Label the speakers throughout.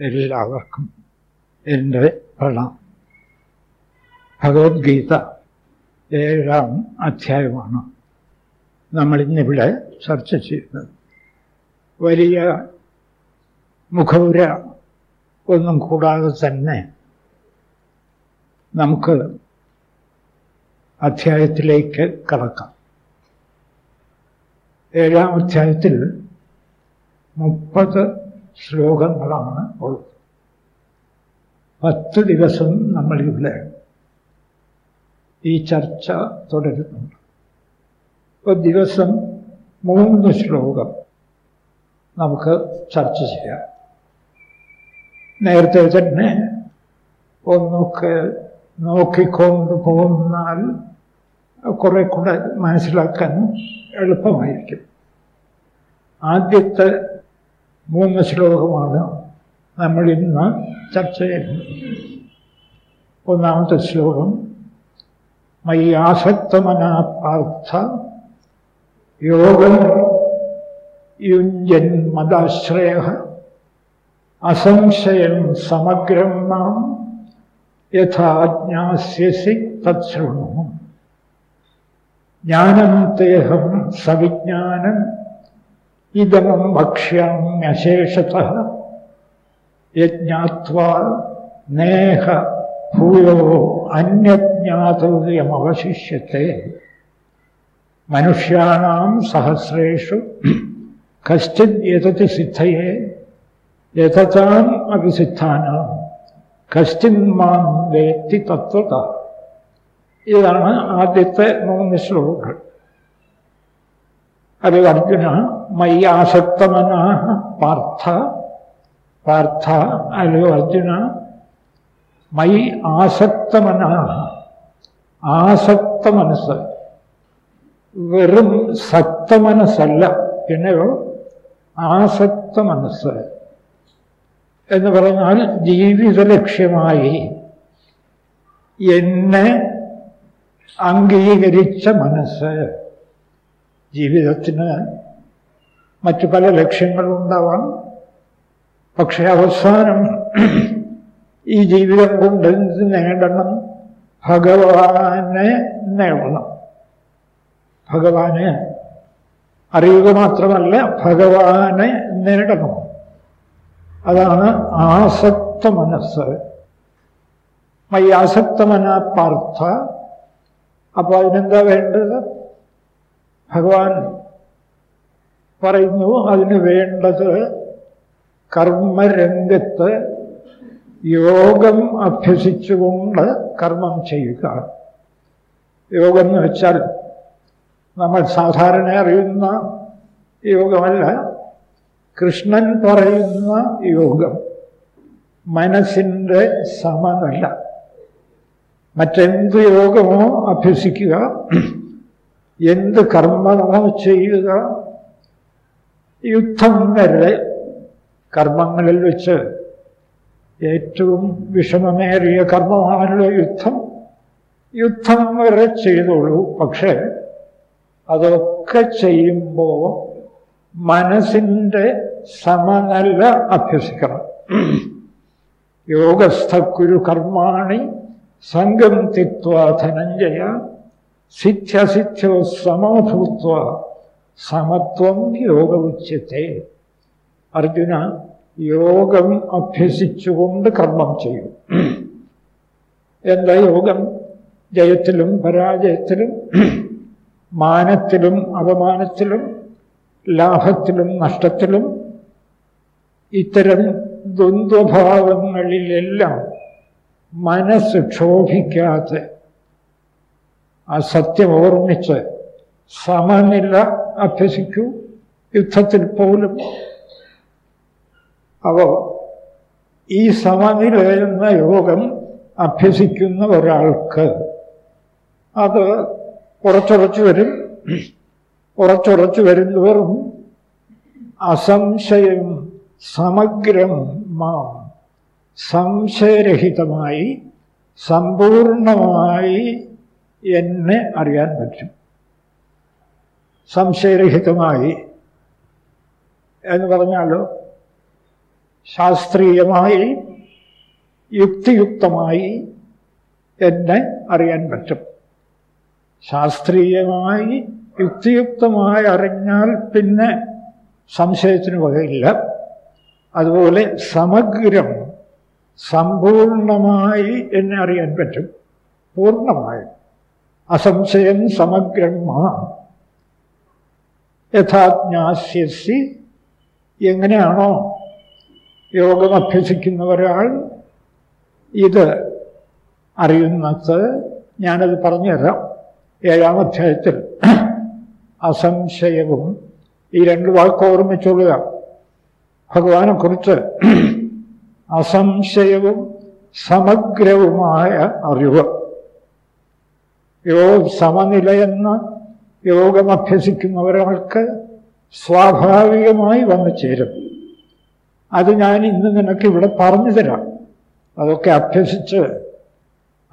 Speaker 1: എല്ലാവർക്കും എന്റെ പ്രണാം ഭഗവത്ഗീത ഏഴാം അധ്യായമാണ് നമ്മളിന്നിവിടെ ചർച്ച ചെയ്യുന്നത്. വലിയ മുഖവുര ഒന്നും കൂടാതെ തന്നെ നമുക്ക് അധ്യായത്തിലേക്ക് കടക്കാം. ഏഴാം അധ്യായത്തിൽ മുപ്പത് ശ്ലോകങ്ങളാണ് ഉള്ളത്. പത്ത് ദിവസം നമ്മളിവിടെ ഈ ചർച്ച തുടരുന്നുണ്ട്. ഇപ്പോൾ ദിവസം മൂന്ന് ശ്ലോകം നമുക്ക് ചർച്ച ചെയ്യാം. നേരത്തെ തന്നെ ഒന്നൊക്കെ നോക്കിക്കൊണ്ട് പോകുന്നാൽ കുറെ കൂടെ മനസ്സിലാക്കാൻ എളുപ്പമായിരിക്കും. ആദ്യത്തെ മൂന്ന് ശ്ലോകമാണ് നമ്മൾ ഇന്ന് ചർച്ച ചെയ്യുന്നത്. ഒന്നാമത്തെ ശ്ലോകം മയ്യാസക്തമനാ പാർത്ഥ യോഗം യുഞ്ജൻ മതാശ്രയ അസംശയം സമഗ്രം നാം യഥാജ്ഞാസ്യസി തത്ശൃണു ജ്ഞാനം തേഹം സവിജ്ഞാനം ഇതമം ഭക്ഷ്യാമ്യശേഷത യജ്ഞാത്വാ നേഹ ഭൂയോ അന്യജ്ഞാതവ്യമവശിഷ്യത്തെ. മനുഷ്യാണാം സഹസ്രേഷു കശ്ചിത് യതതി സിദ്ധയെ യഥാം അഭിസിദ്ധാനാം കശ്ചിൻ മാം വേത്തി തത്വത. ഇതാണ് ആദ്യത്തെ മൂന്ന് ശ്ലോകങ്ങൾ. അത് അർജുന മയ്യാസക്തമനാഹ പാർത്ഥ. പാർത്ഥ അല്ലോ അർജുന മൈ ആസക്തമനാഹ ആസക്ത മനസ്സ് വെറും സക്ത മനസ്സല്ല പിന്നെയോ ആസക്ത മനസ്സ് എന്ന് പറഞ്ഞാൽ ജീവിത ലക്ഷ്യമായി എന്നെ അംഗീകരിച്ച മനസ്സ്. ജീവിതത്തിന് മറ്റു പല ലക്ഷ്യങ്ങളും ഉണ്ടാവാം. പക്ഷെ അവസാനം ഈ ജീവിതം കൊണ്ട് നേടണം? ഭഗവാനെ നേടണം. ഭഗവാനെ അറിയുക മാത്രമല്ല ഭഗവാനെ നേടണം. അതാണ് ആസക്ത മനസ്സ്. മൈ ആസക്തമന പാർത്ഥ. അപ്പോൾ അതിനെന്താ വേണ്ടത്? ഭഗവാൻ പറയുന്നു അതിന് വേണ്ടത് കർമ്മരംഗത്ത് യോഗം അഭ്യസിച്ചുകൊണ്ട് കർമ്മം ചെയ്യുക. യോഗം എന്ന് വെച്ചാൽ നമ്മൾ സാധാരണ അറിയുന്ന യോഗമല്ല കൃഷ്ണൻ പറയുന്ന യോഗം മനസ്സിന്റെ സമനല്ല. മറ്റെന്ത് യോഗമോ അഭ്യസിക്കുക എന്ത് കർമ്മമാണോ ചെയ്യുക? യുദ്ധം വരെ കർമ്മങ്ങളിൽ വെച്ച് ഏറ്റവും വിഷമമേറിയ കർമ്മമാണല്ലോ യുദ്ധം. യുദ്ധം വരെ ചെയ്തോളൂ. പക്ഷേ അതൊക്കെ ചെയ്യുമ്പോൾ മനസ്സിന്റെ സമനല്ല അഭ്യസിക്കണം. യോഗസ്ഥക്കുരു കർമാണി സംഘം തിത്വ ധനഞ്ജയ. സിദ്ധ്യസിദ്ധ്യോ സമഭൂത്വ സമത്വം യോഗ ഉച്ചത്തെ അർജുന യോഗം അഭ്യസിച്ചുകൊണ്ട് കർമ്മം ചെയ്യും എന്താ യോഗം? ജയത്തിലും പരാജയത്തിലും മാനത്തിലും അപമാനത്തിലും ലാഭത്തിലും നഷ്ടത്തിലും ഇത്തരം ദ്വന്ദ്വഭാവങ്ങളിലെല്ലാം മനസ്സ് ക്ഷോഭിക്കാതെ ആ സത്യം ഓർമ്മിച്ച് സമനില അഭ്യസിക്കൂ. യുദ്ധത്തിൽ പോലും അപ്പോൾ ഈ സമനില എന്ന യോഗം അഭ്യസിക്കുന്ന ഒരാൾക്ക് അത് കുറച്ചുറച്ചു വരും. കുറച്ചുറച്ചു വരുന്നവരും അസംശയം സമഗ്രം മാം. സംശയരഹിതമായി സമ്പൂർണമായി എന്നെ അറിയാൻ പറ്റും. സംശയരഹിതമായി എന്ന് പറഞ്ഞാലോ ശാസ്ത്രീയമായി യുക്തിയുക്തമായി എന്നെ അറിയാൻ പറ്റും. ശാസ്ത്രീയമായി യുക്തിയുക്തമായി അറിഞ്ഞാൽ പിന്നെ സംശയത്തിന് വകയില്ല. അതുപോലെ സമഗ്രം സമ്പൂർണമായി എന്നെ അറിയാൻ പറ്റും. പൂർണമായി അസംശയം സമഗ്രം മാ. യഥാജ്ഞാസ്യസി എങ്ങനെയാണോ യോഗം അഭ്യസിക്കുന്ന ഒരാൾ ഇത് അറിയുന്നത് ഞാനത് പറഞ്ഞുതരാം. ഏഴാം അധ്യായത്തിൽ അസംശയവും ഈ രണ്ട് വാക്ക് ഓർമ്മിച്ചുകൊള്ളുക ഭഗവാനെക്കുറിച്ച് അസംശയവും സമഗ്രവുമായ അറിവ്. യോ സമനിലയെന്ന യോഗം അഭ്യസിക്കുന്ന ഒരാൾക്ക് സ്വാഭാവികമായി വന്നു ചേരും. അത് ഞാൻ ഇന്ന് നിനക്ക് ഇവിടെ പറഞ്ഞു തരാം. അതൊക്കെ അഭ്യസിച്ച്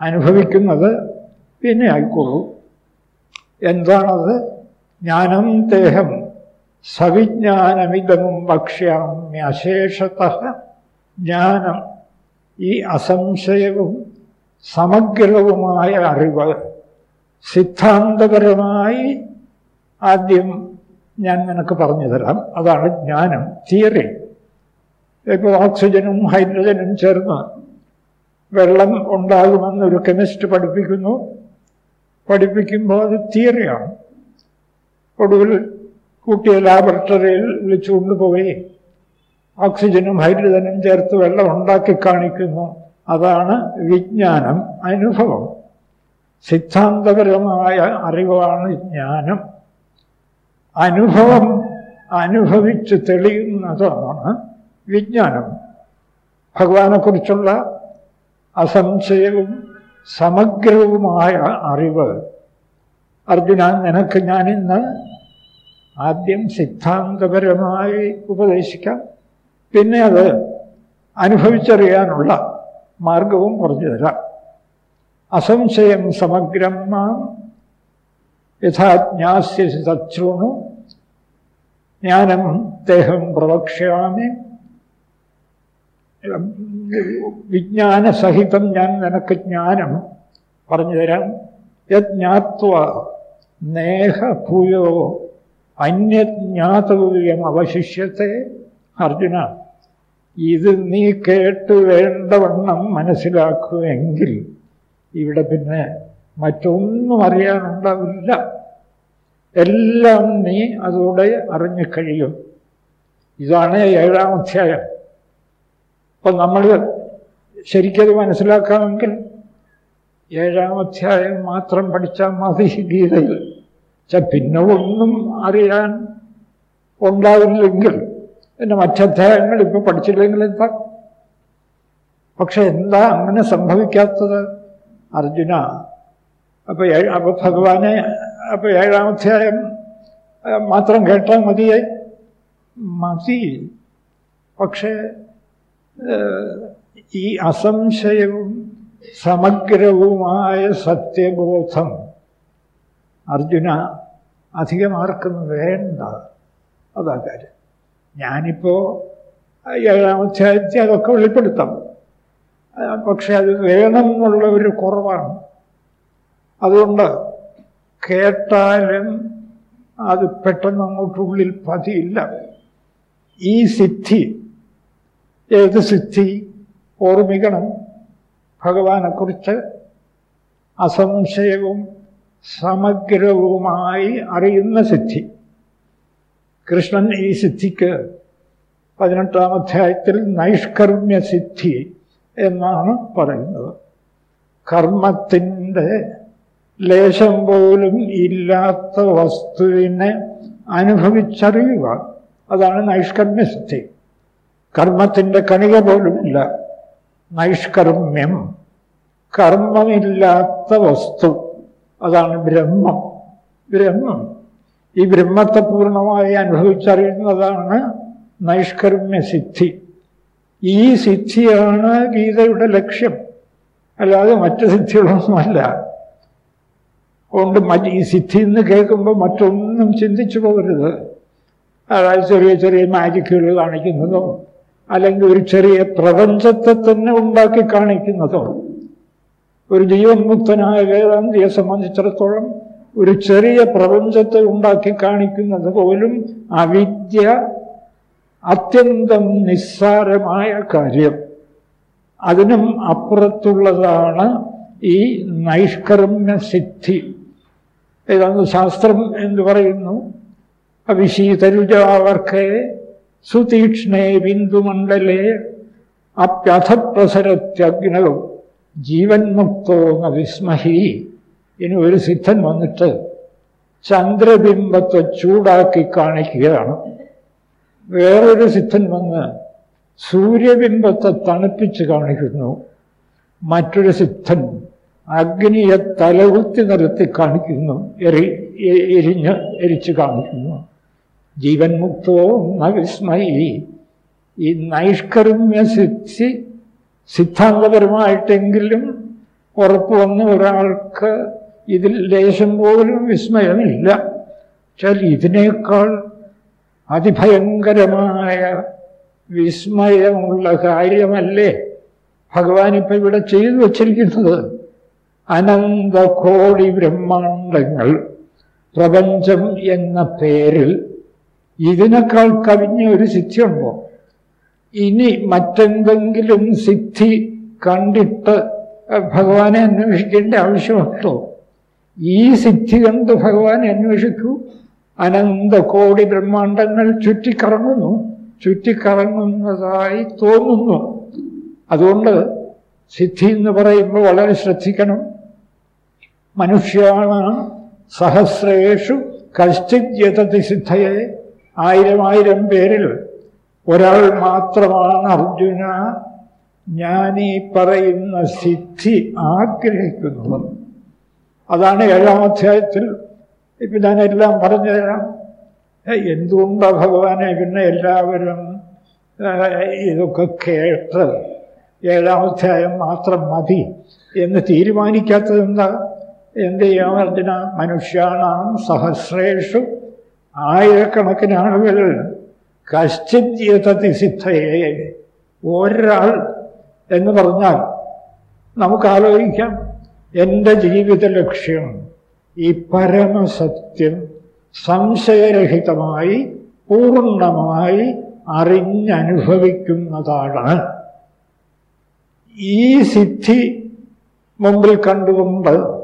Speaker 1: അനുഭവിക്കുന്നത് പിന്നെ ആയിക്കോളൂ. എന്താണത്? ജ്ഞാനം ദേഹം സവിജ്ഞാനമിതം ഭക്ഷ്യാമ്യശേഷത ജ്ഞാനം. ഈ അസംശയവും സമഗ്രവുമായ അറിവ് സിദ്ധാന്തപരമായി ആദ്യം ഞാൻ നിനക്ക് പറഞ്ഞു തരാം. അതാണ് ജ്ഞാനം തിയറി. ഇപ്പോൾ ഓക്സിജനും ഹൈഡ്രജനും ചേർന്ന് വെള്ളം ഉണ്ടാകുമെന്നൊരു കെമിസ്റ്റ് പഠിപ്പിക്കുന്നു. പഠിപ്പിക്കുമ്പോൾ അത് തിയറിയാണ്. ഒടുവിൽ കൂട്ടിയ ലാബറട്ടറിയിൽ വിളിച്ചു കൊണ്ടുപോയി ഓക്സിജനും ഹൈഡ്രജനും ചേർത്ത് വെള്ളം ഉണ്ടാക്കി കാണിക്കുന്നു. അതാണ് വിജ്ഞാനം അനുഭവം. സിദ്ധാന്തപരമായ അറിവാണ് ജ്ഞാനം. അനുഭവം അനുഭവിച്ച് തെളിയുന്നതാണ് വിജ്ഞാനം. ഭഗവാനെക്കുറിച്ചുള്ള അസംശയവും സമഗ്രവുമായ അറിവ്. അർജുന നിനക്ക് ഞാനിന്ന് ആദ്യം സിദ്ധാന്തപരമായി ഉപദേശിക്കാം. പിന്നെ അത് അനുഭവിച്ചറിയാനുള്ള മാർഗവും പറഞ്ഞു തരാം. അസംശയം സമഗ്രം മാം. യഥാജ്ഞാസ്യസി തച്ഛൃണു ജ്ഞാനം ദേഹം പ്രവക്ഷ്യാമി. വിജ്ഞാനസഹിതം ഞാൻ നിനക്ക് ജ്ഞാനം പറഞ്ഞു തരാം യജ്ഞാത്വ നേഹ ഭൂയോ അന്യജ്ഞാതവ്യം അവശിഷ്യത്തെ. അർജുന ഇത് നീ കേട്ട് വേണ്ടവണ്ണം മനസ്സിലാക്കുമെങ്കിൽ ഇവിടെ പിന്നെ മറ്റൊന്നും അറിയാനുണ്ടാവില്ല എല്ലാം നീ അതോടെ അറിഞ്ഞു കഴിയും. ഇതാണ് ഏഴാം അധ്യായം. അപ്പം നമ്മൾ ശരിക്കത് മനസ്സിലാക്കാമെങ്കിൽ ഏഴാം അധ്യായം മാത്രം പഠിച്ചാൽ മതി ഗീതയിൽ. പിന്നെ ഒന്നും അറിയാൻ ഉണ്ടാവില്ലെങ്കിൽ പിന്നെ മറ്റധ്യായങ്ങൾ ഇപ്പം പഠിച്ചില്ലെങ്കിൽ എന്താ? പക്ഷെ എന്താ അങ്ങനെ സംഭവിക്കാത്തത്? അർജുന. അപ്പൊ അപ്പൊ ഭഗവാനെ അപ്പൊ ഏഴാം അധ്യായം മാത്രം കേട്ടാൽ മതിയെ മതി. പക്ഷേ ഈ അസംശയവും സമഗ്രവുമായ സത്യബോധം അർജുന അധികം ആർക്കും വേണ്ട. അതാ കാര്യം. ഞാനിപ്പോൾ ഏഴാം അധ്യായത്തെ അതൊക്കെ വെളിപ്പെടുത്താം. പക്ഷെ അത് വേണം എന്നുള്ള ഒരു കുറവാണ്. അതുകൊണ്ട് കേട്ടാലും അത് പെട്ടെന്ന് അങ്ങോട്ടുള്ളിൽ പതിയില്ല. ഈ സിദ്ധി ഏത് സിദ്ധി ഓർമ്മിക്കണം. ഭഗവാനെക്കുറിച്ച് അസംശയവും സമഗ്രവുമായി അറിയുന്ന സിദ്ധി. കൃഷ്ണൻ ഈ സിദ്ധിക്ക് പതിനെട്ടാം അധ്യായത്തിൽ നൈഷ്കർമ്മ്യ സിദ്ധി എന്നാണ് പറയുന്നത്. കർമ്മത്തിന്റെ ലേശം പോലും ഇല്ലാത്ത വസ്തുവിനെ അനുഭവിച്ചറിയുക അതാണ് നൈഷ്കർമ്മ്യസ്ഥി കർമ്മത്തിന്റെ കണിക പോലുമില്ല നൈഷ്കർമ്മ്യം. കർമ്മമില്ലാത്ത വസ്തു. അതാണ് ബ്രഹ്മം. ബ്രഹ്മം. ഈ ബ്രഹ്മത്തെ പൂർണമായി അനുഭവിച്ചറിയുന്നതാണ് നൈഷ്കർമ്മ്യ സിദ്ധി. ഈ സിദ്ധിയാണ് ഗീതയുടെ ലക്ഷ്യം. അല്ലാതെ മറ്റ് സിദ്ധികളൊന്നുമല്ല. അതുകൊണ്ട് മറ്റ് ഈ സിദ്ധി എന്ന് കേൾക്കുമ്പോൾ മറ്റൊന്നും ചിന്തിച്ചു പോകരുത്. അതായത് ചെറിയ ചെറിയ മാജിക്കുകൾ കാണിക്കുന്നതോ അല്ലെങ്കിൽ ഒരു ചെറിയ പ്രപഞ്ചത്തെ തന്നെ ഉണ്ടാക്കി കാണിക്കുന്നതോ. ഒരു ജീവൻ മുക്തനായ വേദാന്തിയെ സംബന്ധിച്ചിടത്തോളം ഒരു ചെറിയ പ്രപഞ്ചത്തെ ഉണ്ടാക്കി കാണിക്കുന്നത് പോലും അവിദ്യ അത്യന്തം നിസ്സാരമായ കാര്യം. അതിനും അപ്പുറത്തുള്ളതാണ് ഈ നൈഷ്കർമ്മ്യ സിദ്ധി. ഇതാണ് ശാസ്ത്രം എന്ന് പറയുന്നു. അവിശീതരുജാവർക്കെ സുതീക്ഷ്ണേ ബിന്ദുമണ്ഡലേ അപ്യഥപ്രസരത്യഗ്നവും ജീവൻ മുക്തോ വിസ്മഹി. ഇനി ഒരു സിദ്ധൻ വന്നിട്ട് ചന്ദ്രബിംബത്തെ ചൂടാക്കി കാണിക്കുകയാണ്. വേറൊരു സിദ്ധൻ വന്ന് സൂര്യബിംബത്തെ തണുപ്പിച്ച് കാണിക്കുന്നു. മറ്റൊരു സിദ്ധൻ അഗ്നിയെ തലകുത്തി നിർത്തി കാണിക്കുന്നു എറി എരിഞ്ഞ് എരിച്ച് കാണിക്കുന്നു. ജീവൻ മുക്തോ നവിസ്മയി വിസ്മയി ഈ നൈഷ്കർമ്മ്യ സിദ്ധി സിദ്ധാന്തപരമായിട്ടെങ്കിലും ഉറപ്പ് വന്ന ഒരാൾക്ക് ഇതിൽ ലേശം പോലും വിസ്മയമില്ല. വെച്ചാൽ ഇതിനേക്കാൾ അതിഭയങ്കരമായ വിസ്മയമുള്ള കാര്യമല്ലേ ഭഗവാൻ ഇപ്പൊ ഇവിടെ ചെയ്തു വച്ചിരിക്കുന്നത്? അനന്ത കോടി ബ്രഹ്മാണ്ടങ്ങൾ. പ്രപഞ്ചം എന്ന പേരിൽ ഇതിനേക്കാൾ കവിഞ്ഞ ഒരു സിദ്ധിയുണ്ടോ? ഇനി മറ്റെന്തെങ്കിലും സിദ്ധി കണ്ടിട്ട് ഭഗവാനെ അന്വേഷിക്കേണ്ട ആവശ്യമുണ്ടോ? ഈ സിദ്ധി കണ്ട് ഭഗവാനെ അന്വേഷിക്കൂ. അനന്ത കോടി ബ്രഹ്മാണ്ടങ്ങൾ ചുറ്റിക്കറങ്ങുന്നു. ചുറ്റിക്കറങ്ങുന്നതായി തോന്നുന്നു. അതുകൊണ്ട് സിദ്ധി എന്ന് പറയുമ്പോൾ വളരെ ശ്രദ്ധിക്കണം. മനുഷ്യാണ് സഹസ്രേഷു കശ്ചിത് യതതി സിദ്ധയെ ആയിരം ആയിരം പേരിൽ ഒരാൾ മാത്രമാണ് അർജുന. ഈ പറയുന്ന സിദ്ധി ആഗ്രഹിക്കുന്നത് അതാണ് ഏഴാം അധ്യായത്തിൽ ഇപ്പം ഞാനെല്ലാം പറഞ്ഞു തരാം എന്തുകൊണ്ടാണ് ഭഗവാനെ പിന്നെ എല്ലാവരും ഇതൊക്കെ കേട്ട് ഏഴാം അധ്യായം മാത്രം മതി എന്ന് തീരുമാനിക്കാത്തത് എന്താ? എന്ത് ചെയ്യാൻ അർജുന? മനുഷ്യാണാം സഹസ്രേഷു ആയിരക്കണക്കിന് ആളുകൾ കശ്ചിത്യതതി സിദ്ധയെ. ഒരാൾ എന്ന് പറഞ്ഞാൽ നമുക്ക് ആലോചിക്കാം എന്റെ ജീവിത ലക്ഷ്യം ഈ പരമസത്യം സംശയരഹിതമായി പൂർണമായി അറിഞ്ഞനുഭവിക്കുന്നതാണ്. ഈ സിദ്ധി മുമ്പിൽ കണ്ടുകൊണ്ട്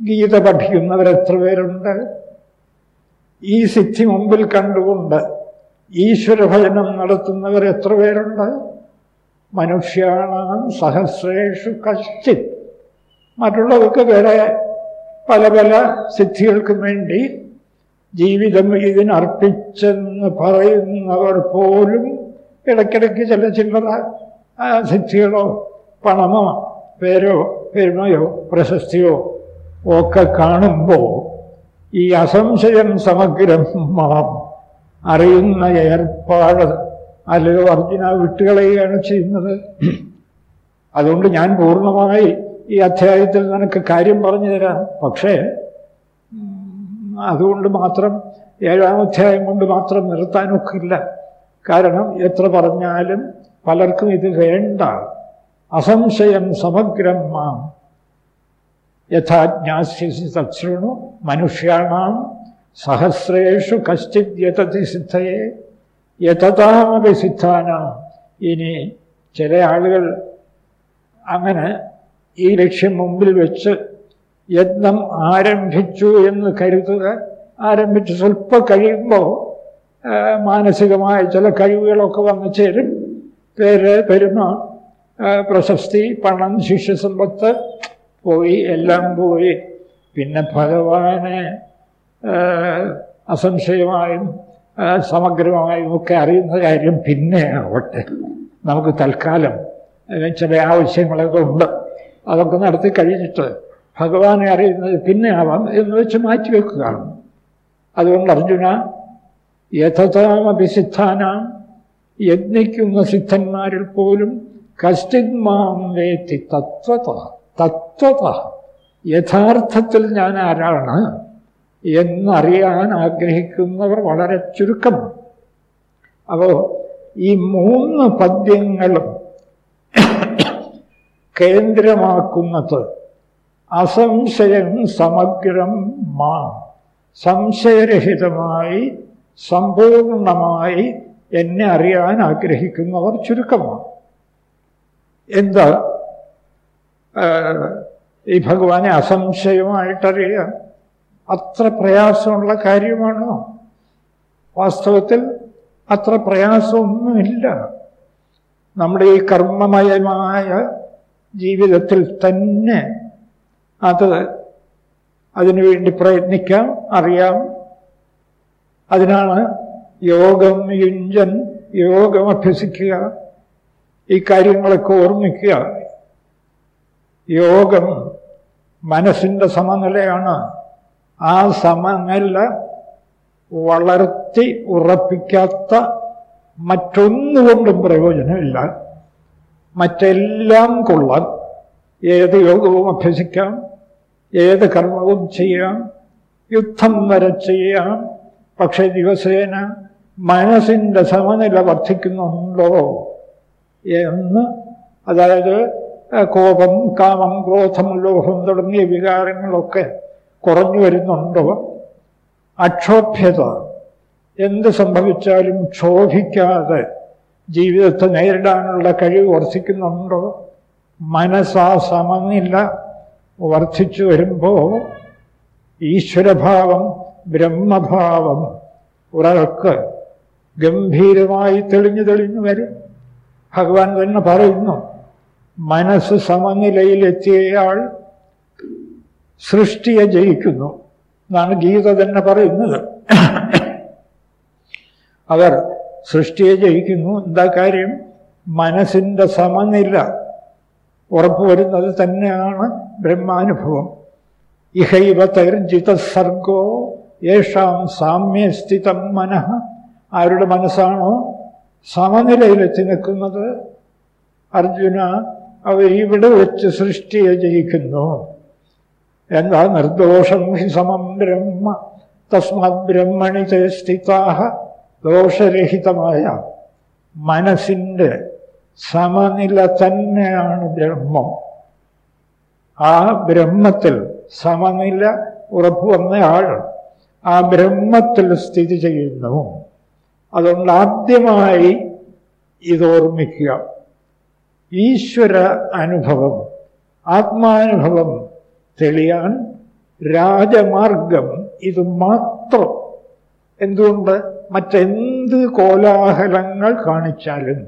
Speaker 1: ഗീത പഠിക്കുന്നവരെത്ര പേരുണ്ട്? ഈ സിദ്ധി മുമ്പിൽ കണ്ടുകൊണ്ട് ഈശ്വരഭജനം നടത്തുന്നവർ എത്ര പേരുണ്ട്? മനുഷ്യാണാം സഹസ്രേഷു കശ്ചിത്. മറ്റുള്ളവർക്ക് വേറെ പല പല സിദ്ധികൾക്കും വേണ്ടി ജീവിതം ഇതിനർപ്പിച്ചെന്ന് പറയുന്നവർ പോലും ഇടയ്ക്കിടയ്ക്ക് ചില ചില്ലറ സിദ്ധികളോ പണമോ പേരോ പെരുമയോ പ്രശസ്തിയോ ഒക്കെ കാണുമ്പോൾ ഈ അസംശയം സമഗ്രം മാം അറിയുന്ന ഏർപ്പാട് അല്ലയോ അർജുന വിട്ടുകളയുകയാണ് ചെയ്യുന്നത്. അതുകൊണ്ട് ഞാൻ പൂർണമായി ഈ അധ്യായത്തിൽ നിനക്ക് കാര്യം പറഞ്ഞു തരാം. പക്ഷേ അതുകൊണ്ട് മാത്രം ഏഴാം അധ്യായം കൊണ്ട് മാത്രം നിർത്താനൊക്കില്ല. കാരണം എത്ര പറഞ്ഞാലും പലർക്കും ഇത് വേണ്ട. അസംശയം സമഗ്രം മാം. യഥാജ്ഞാസ്യസി തത്സൃണു മനുഷ്യാണാം സഹസ്രേഷു കശ്ചിത് യതതി സിദ്ധയെ. യഥതാമപി സിദ്ധാനാം. ഇനി ചില ആളുകൾ അങ്ങനെ ഈ ലക്ഷ്യം മുമ്പിൽ വെച്ച് യത്നം ആരംഭിച്ചു എന്ന് കരുതുക. ആരംഭിച്ച് സ്വല്പം കഴിയുമ്പോൾ മാനസികമായ ചില കഴിവുകളൊക്കെ വന്നു ചേരും. പേര് പെരുമ പ്രശസ്തി പണം ശിഷ്യസമ്പത്ത് പോയി എല്ലാം പോയി. പിന്നെ ഭഗവാനെ അസംശയമായും സമഗ്രമായും ഒക്കെ അറിയുന്ന കാര്യം പിന്നെ ആവട്ടെ. നമുക്ക് തൽക്കാലം ചില ആവശ്യങ്ങളൊക്കെ ഉണ്ട്. അതൊക്കെ നടത്തി കഴിഞ്ഞിട്ട് ഭഗവാനെ അറിയുന്നത് പിന്നെ ആവാം എന്ന് വെച്ച് മാറ്റിവെക്കുകയാണ് അതുകൊണ്ട് അർജുന യഥതാമപി സിദ്ധാനാം യജ്ഞിക്കുന്ന സിദ്ധന്മാരിൽ പോലും കശ്ചിന്മാം വേത്തി തത്വത തത്വത. യഥാർത്ഥത്തിൽ ഞാൻ ആരാണ് എന്നറിയാൻ ആഗ്രഹിക്കുന്നവർ വളരെ ചുരുക്കം അപ്പോൾ ഈ മൂന്ന് പദ്യങ്ങളും കേന്ദ്രമാക്കുന്നത്. അസംശയം സമഗ്രം മാ. സംശയരഹിതമായി സമ്പൂർണമായി എന്നെ അറിയാൻ ആഗ്രഹിക്കുന്നവർ ചുരുക്കമാണ്. എന്താ? ഈ ഭഗവാനെ അസംശയമായിട്ടറിയാം അത്ര പ്രയാസമുള്ള കാര്യമാണോ? വാസ്തവത്തിൽ അത്ര പ്രയാസമൊന്നുമില്ല. നമ്മുടെ ഈ കർമ്മമയമായ ജീവിതത്തിൽ തന്നെ അത് അതിനുവേണ്ടി പ്രയത്നിക്കാം അറിയാം. അതിനാണ് യോഗം യുഞ്ചൻ യോഗം അഭ്യസിക്കുക ഈ കാര്യങ്ങളൊക്കെ ഓർമ്മിക്കുക. യോഗം മനസ്സിന്റെ സമനിലയാണ്. ആ സമനില വളർത്തി ഉറപ്പിക്കാത്ത മറ്റൊന്നുകൊണ്ടും പ്രയോജനമില്ല. മറ്റെല്ലാം കൊള്ളാം. ഏത് യോഗവും അഭ്യസിക്കാം. ഏത് കർമ്മവും ചെയ്യാം. യുദ്ധം വരെ ചെയ്യാം. പക്ഷെ ദിവസേന മനസ്സിന്റെ സമനില വർദ്ധിക്കുന്നുണ്ടോ എന്ന് അതായത് കോപം കാമം ക്രോധം ലോഹം തുടങ്ങിയ വികാരങ്ങളൊക്കെ കുറഞ്ഞു വരുന്നുണ്ടോ? അക്ഷോഭ്യത. എന്ത് സംഭവിച്ചാലും ക്ഷോഭിക്കാതെ ജീവിതത്തെ നേരിടാനുള്ള കഴിവ് വർദ്ധിക്കുന്നുണ്ടോ? മനസ്സാ സമനില വർദ്ധിച്ചു വരുമ്പോൾ ഈശ്വരഭാവം ബ്രഹ്മഭാവം ഒരാൾക്ക് ഗംഭീരമായി തെളിഞ്ഞു തെളിഞ്ഞു വരും. ഭഗവാൻ തന്നെ പറയുന്നു മനസ്സ് സമനിലയിലെത്തിയയാൾ സൃഷ്ടിയെ ജയിക്കുന്നു എന്നാണ് ഗീത തന്നെ പറയുന്നത്. അവർ സൃഷ്ടിയെ ജയിക്കുന്നു. എന്താ കാര്യം? മനസ്സിന്റെ സമനില ഉറപ്പുവരുന്നത് തന്നെയാണ് ബ്രഹ്മാനുഭവം. ഇഹൈവ തൈർജിത സർഗോ യേഷാം സാമ്യസ്ഥിതം മനഃ. ആരുടെ മനസ്സാണോ സമനിലയിലെത്തി നിൽക്കുന്നത്? അർജുന അവർ ഇവിടെ വെച്ച് സൃഷ്ടിയെ ജയിക്കുന്നു. എന്താ നിർദോഷം? ഹി സമം ബ്രഹ്മ. തസ്മാത് ബ്രഹ്മണി ചേ സ്ഥിതാഹ. ദോഷരഹിതമായ മനസ്സിന്റെ സമനില തന്നെയാണ് ബ്രഹ്മം. ആ ബ്രഹ്മത്തിൽ സമനില ഉറപ്പുവന്നയാൾ ആ ബ്രഹ്മത്തിൽ സ്ഥിതി ചെയ്യുന്നു. അതുകൊണ്ട് ആദ്യമായി ഇതോർമ്മിക്കുക. ഈശ്വര അനുഭവം ആത്മാനുഭവം തെളിയാൻ രാജമാർഗം ഇത് മാത്രം. എന്തുകൊണ്ട്? മറ്റെന്ത് കോലാഹലങ്ങൾ കാണിച്ചാലും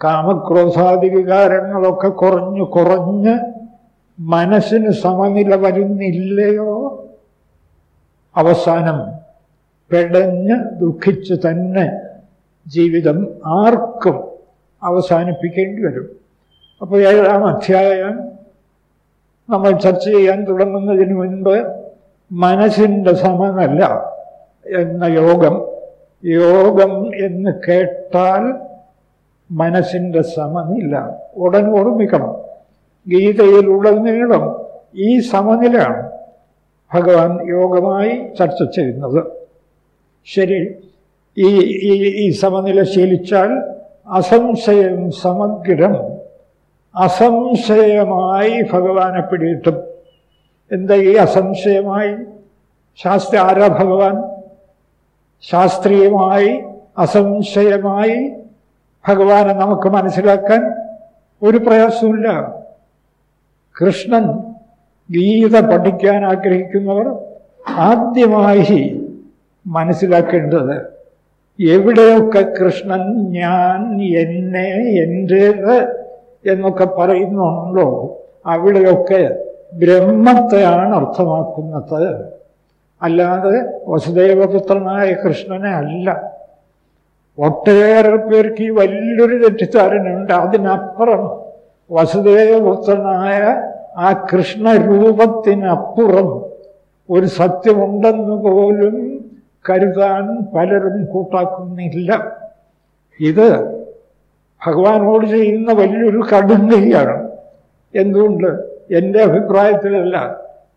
Speaker 1: കാമക്രോധാദി വികാരങ്ങളൊക്കെ കുറഞ്ഞു കുറഞ്ഞ് മനസ്സിന് സമനില വരുന്നില്ലയോ? അവസാനം പെടഞ്ഞ് ദുഃഖിച്ച് തന്നെ ജീവിതം ആർക്കും അവസാനിപ്പിക്കേണ്ടി വരും. അപ്പോൾ ഏഴാം അധ്യായം നമ്മൾ ചർച്ച ചെയ്യാൻ തുടങ്ങുന്നതിന് മുൻപ് മനസ്സിന്റെ സമനല്ല എന്ന യോഗം യോഗം എന്ന് കേട്ടാൽ മനസ്സിന്റെ സമനില ഉടൻ ഓർമ്മിക്കണം. ഗീതയിലുടനീളം ഈ സമനിലയാണ് ഭഗവാൻ യോഗമായി ചർച്ച ചെയ്യുന്നത്. ശരി ഈ ഈ ഈ സമനില ശീലിച്ചാൽ അസംശയം സമഗ്രം അസംശയമായി ഭഗവാനെ പിടിയിട്ടും എന്താ ഈ അസംശയമായി? ശാസ്ത്ര ആരാ ഭഗവാൻ? ശാസ്ത്രീയമായി അസംശയമായി ഭഗവാനെ നമുക്ക് മനസ്സിലാക്കാൻ ഒരു പ്രയാസമില്ല കൃഷ്ണൻ ഗീത പഠിക്കാൻ ആഗ്രഹിക്കുന്നവർ ആദ്യമായി മനസ്സിലാക്കേണ്ടത് എവിടെയൊക്കെ കൃഷ്ണൻ ഞാൻ എന്നെ എന്റേത് എന്നൊക്കെ പറയുന്നുണ്ടോ അവിടെയൊക്കെ ബ്രഹ്മത്തെയാണ് അർത്ഥമാക്കുന്നത്. അല്ലാതെ വസുദേവപുത്രനായ കൃഷ്ണനെ അല്ല. ഒട്ടേറെ പേർക്ക് ഈ വലിയൊരു തെറ്റിദ്ധാരണയുണ്ട്. അതിനപ്പുറം വസുദേവപുത്രനായ ആ കൃഷ്ണരൂപത്തിനപ്പുറം ഒരു സത്യമുണ്ടെന്ന് പോലും കരുതാൻ പലരും കൂട്ടാക്കുന്നില്ല. ഇത് ഭഗവാനോട് ചെയ്യുന്ന വലിയൊരു കടുങ്കയാണ് എന്തുകൊണ്ട്? എന്റെ അഭിപ്രായത്തിലല്ല.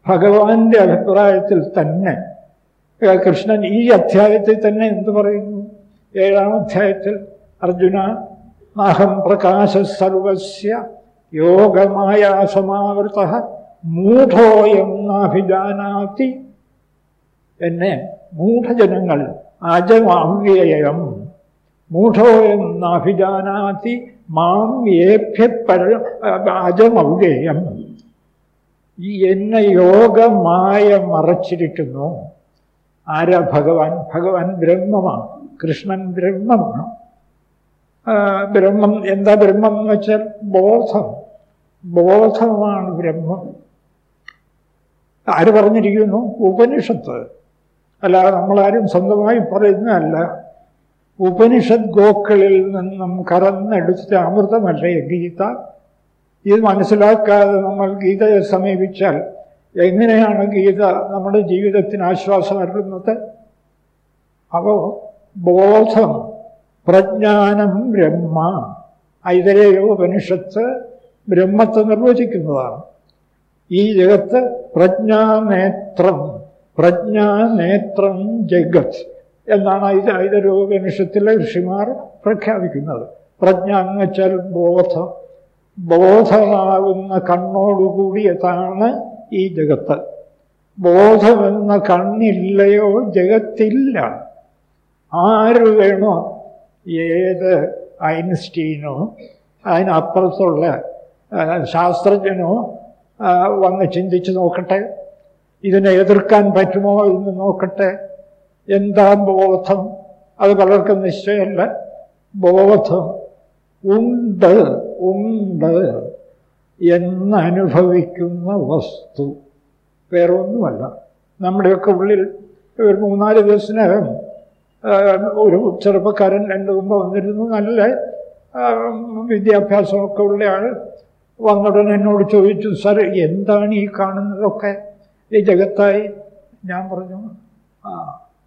Speaker 1: ഭഗവാന്റെ അഭിപ്രായത്തിൽ തന്നെ കൃഷ്ണൻ ഈ അധ്യായത്തിൽ തന്നെ എന്തു പറയുന്നു? ഏഴാം അധ്യായത്തിൽ അർജുന അഹം പ്രകാശ സർവസ്യ യോഗമായ സമാവൃത മൂഢോയം നാഭിജാനാതി എന്നെ മൂഢജനങ്ങൾ അജമാവ്യയം മൂഢോയം നാഭിജാനാതി മാം ഏഭ്യ അജമവ്യയം ഈ എന്നെ യോഗമായ മറച്ചിരിക്കുന്നു. ആരാ ഭഗവാൻ? ഭഗവാൻ ബ്രഹ്മമാണ്. കൃഷ്ണൻ ബ്രഹ്മമാണ്. ബ്രഹ്മം എന്താ ബ്രഹ്മം എന്ന് വെച്ചാൽ ബോധം. ബോധമാണ് ബ്രഹ്മം. ആര് പറഞ്ഞിരിക്കുന്നു? ഉപനിഷത്ത്. അല്ലാതെ നമ്മളാരും സ്വന്തമായി പറയുന്നതല്ല. ഉപനിഷത് ഗോക്കളിൽ നിന്നും കറന്നെടുത്ത അമൃതമല്ലേ ഗീത? ഇത് മനസ്സിലാക്കാതെ നമ്മൾ ഗീതയെ സമീപിച്ചാൽ എങ്ങനെയാണ് ഗീത നമ്മുടെ ജീവിതത്തിന് ആശ്വാസം നൽകുന്നത്? അപ്പോൾ ബോധം പ്രജ്ഞാനം ബ്രഹ്മ ഐതരേയ ഉപനിഷത്ത് ബ്രഹ്മത്തെ നിർവചിക്കുന്നതാണ്. ഈ ജഗത്ത് പ്രജ്ഞാനേത്രം പ്രജ്ഞാനേത്രം ജഗത് എന്നാണ് ഇത് ഐതരോപനിഷത്തിലെ ഋഷിമാർ പ്രഖ്യാപിക്കുന്നത്. പ്രജ്ഞ എന്ന് വെച്ചാൽ ബോധം ബോധമാകുന്ന കണ്ണോടുകൂടിയതാണ് ഈ ജഗത്ത്. ബോധമെന്ന കണ്ണില്ലയോ ജഗത്തില്ല. ആര് വേണോ ഏത് ഐൻസ്റ്റീനോ അതിനപ്പുറത്തുള്ള ശാസ്ത്രജ്ഞനോ വന്ന് ചിന്തിച്ച് നോക്കട്ടെ. ഇതിനെ എതിർക്കാൻ പറ്റുമോ എന്ന് നോക്കട്ടെ. എന്താ ബോധം? അത് പലർക്കും നിശ്ചയമല്ല ബോധം ഉണ്ട് ഉണ്ട് എന്നനുഭവിക്കുന്ന വസ്തു. വേറെ ഒന്നുമല്ല നമ്മുടെയൊക്കെ ഉള്ളിൽ ഒരു മൂന്നാൽ ദിവസത്തിനകം ഒരു ചെറുപ്പക്കാരൻ രണ്ട് മുമ്പ് വന്നിരുന്നു. നല്ല വിദ്യാഭ്യാസമൊക്കെ ഉള്ള ആൾ വന്നുടനെ എന്നോട് ചോദിച്ചു സാർ എന്താണ് ഈ കാണുന്നതൊക്കെ? ഈ ജഗത്തായി? ഞാൻ പറഞ്ഞു ആ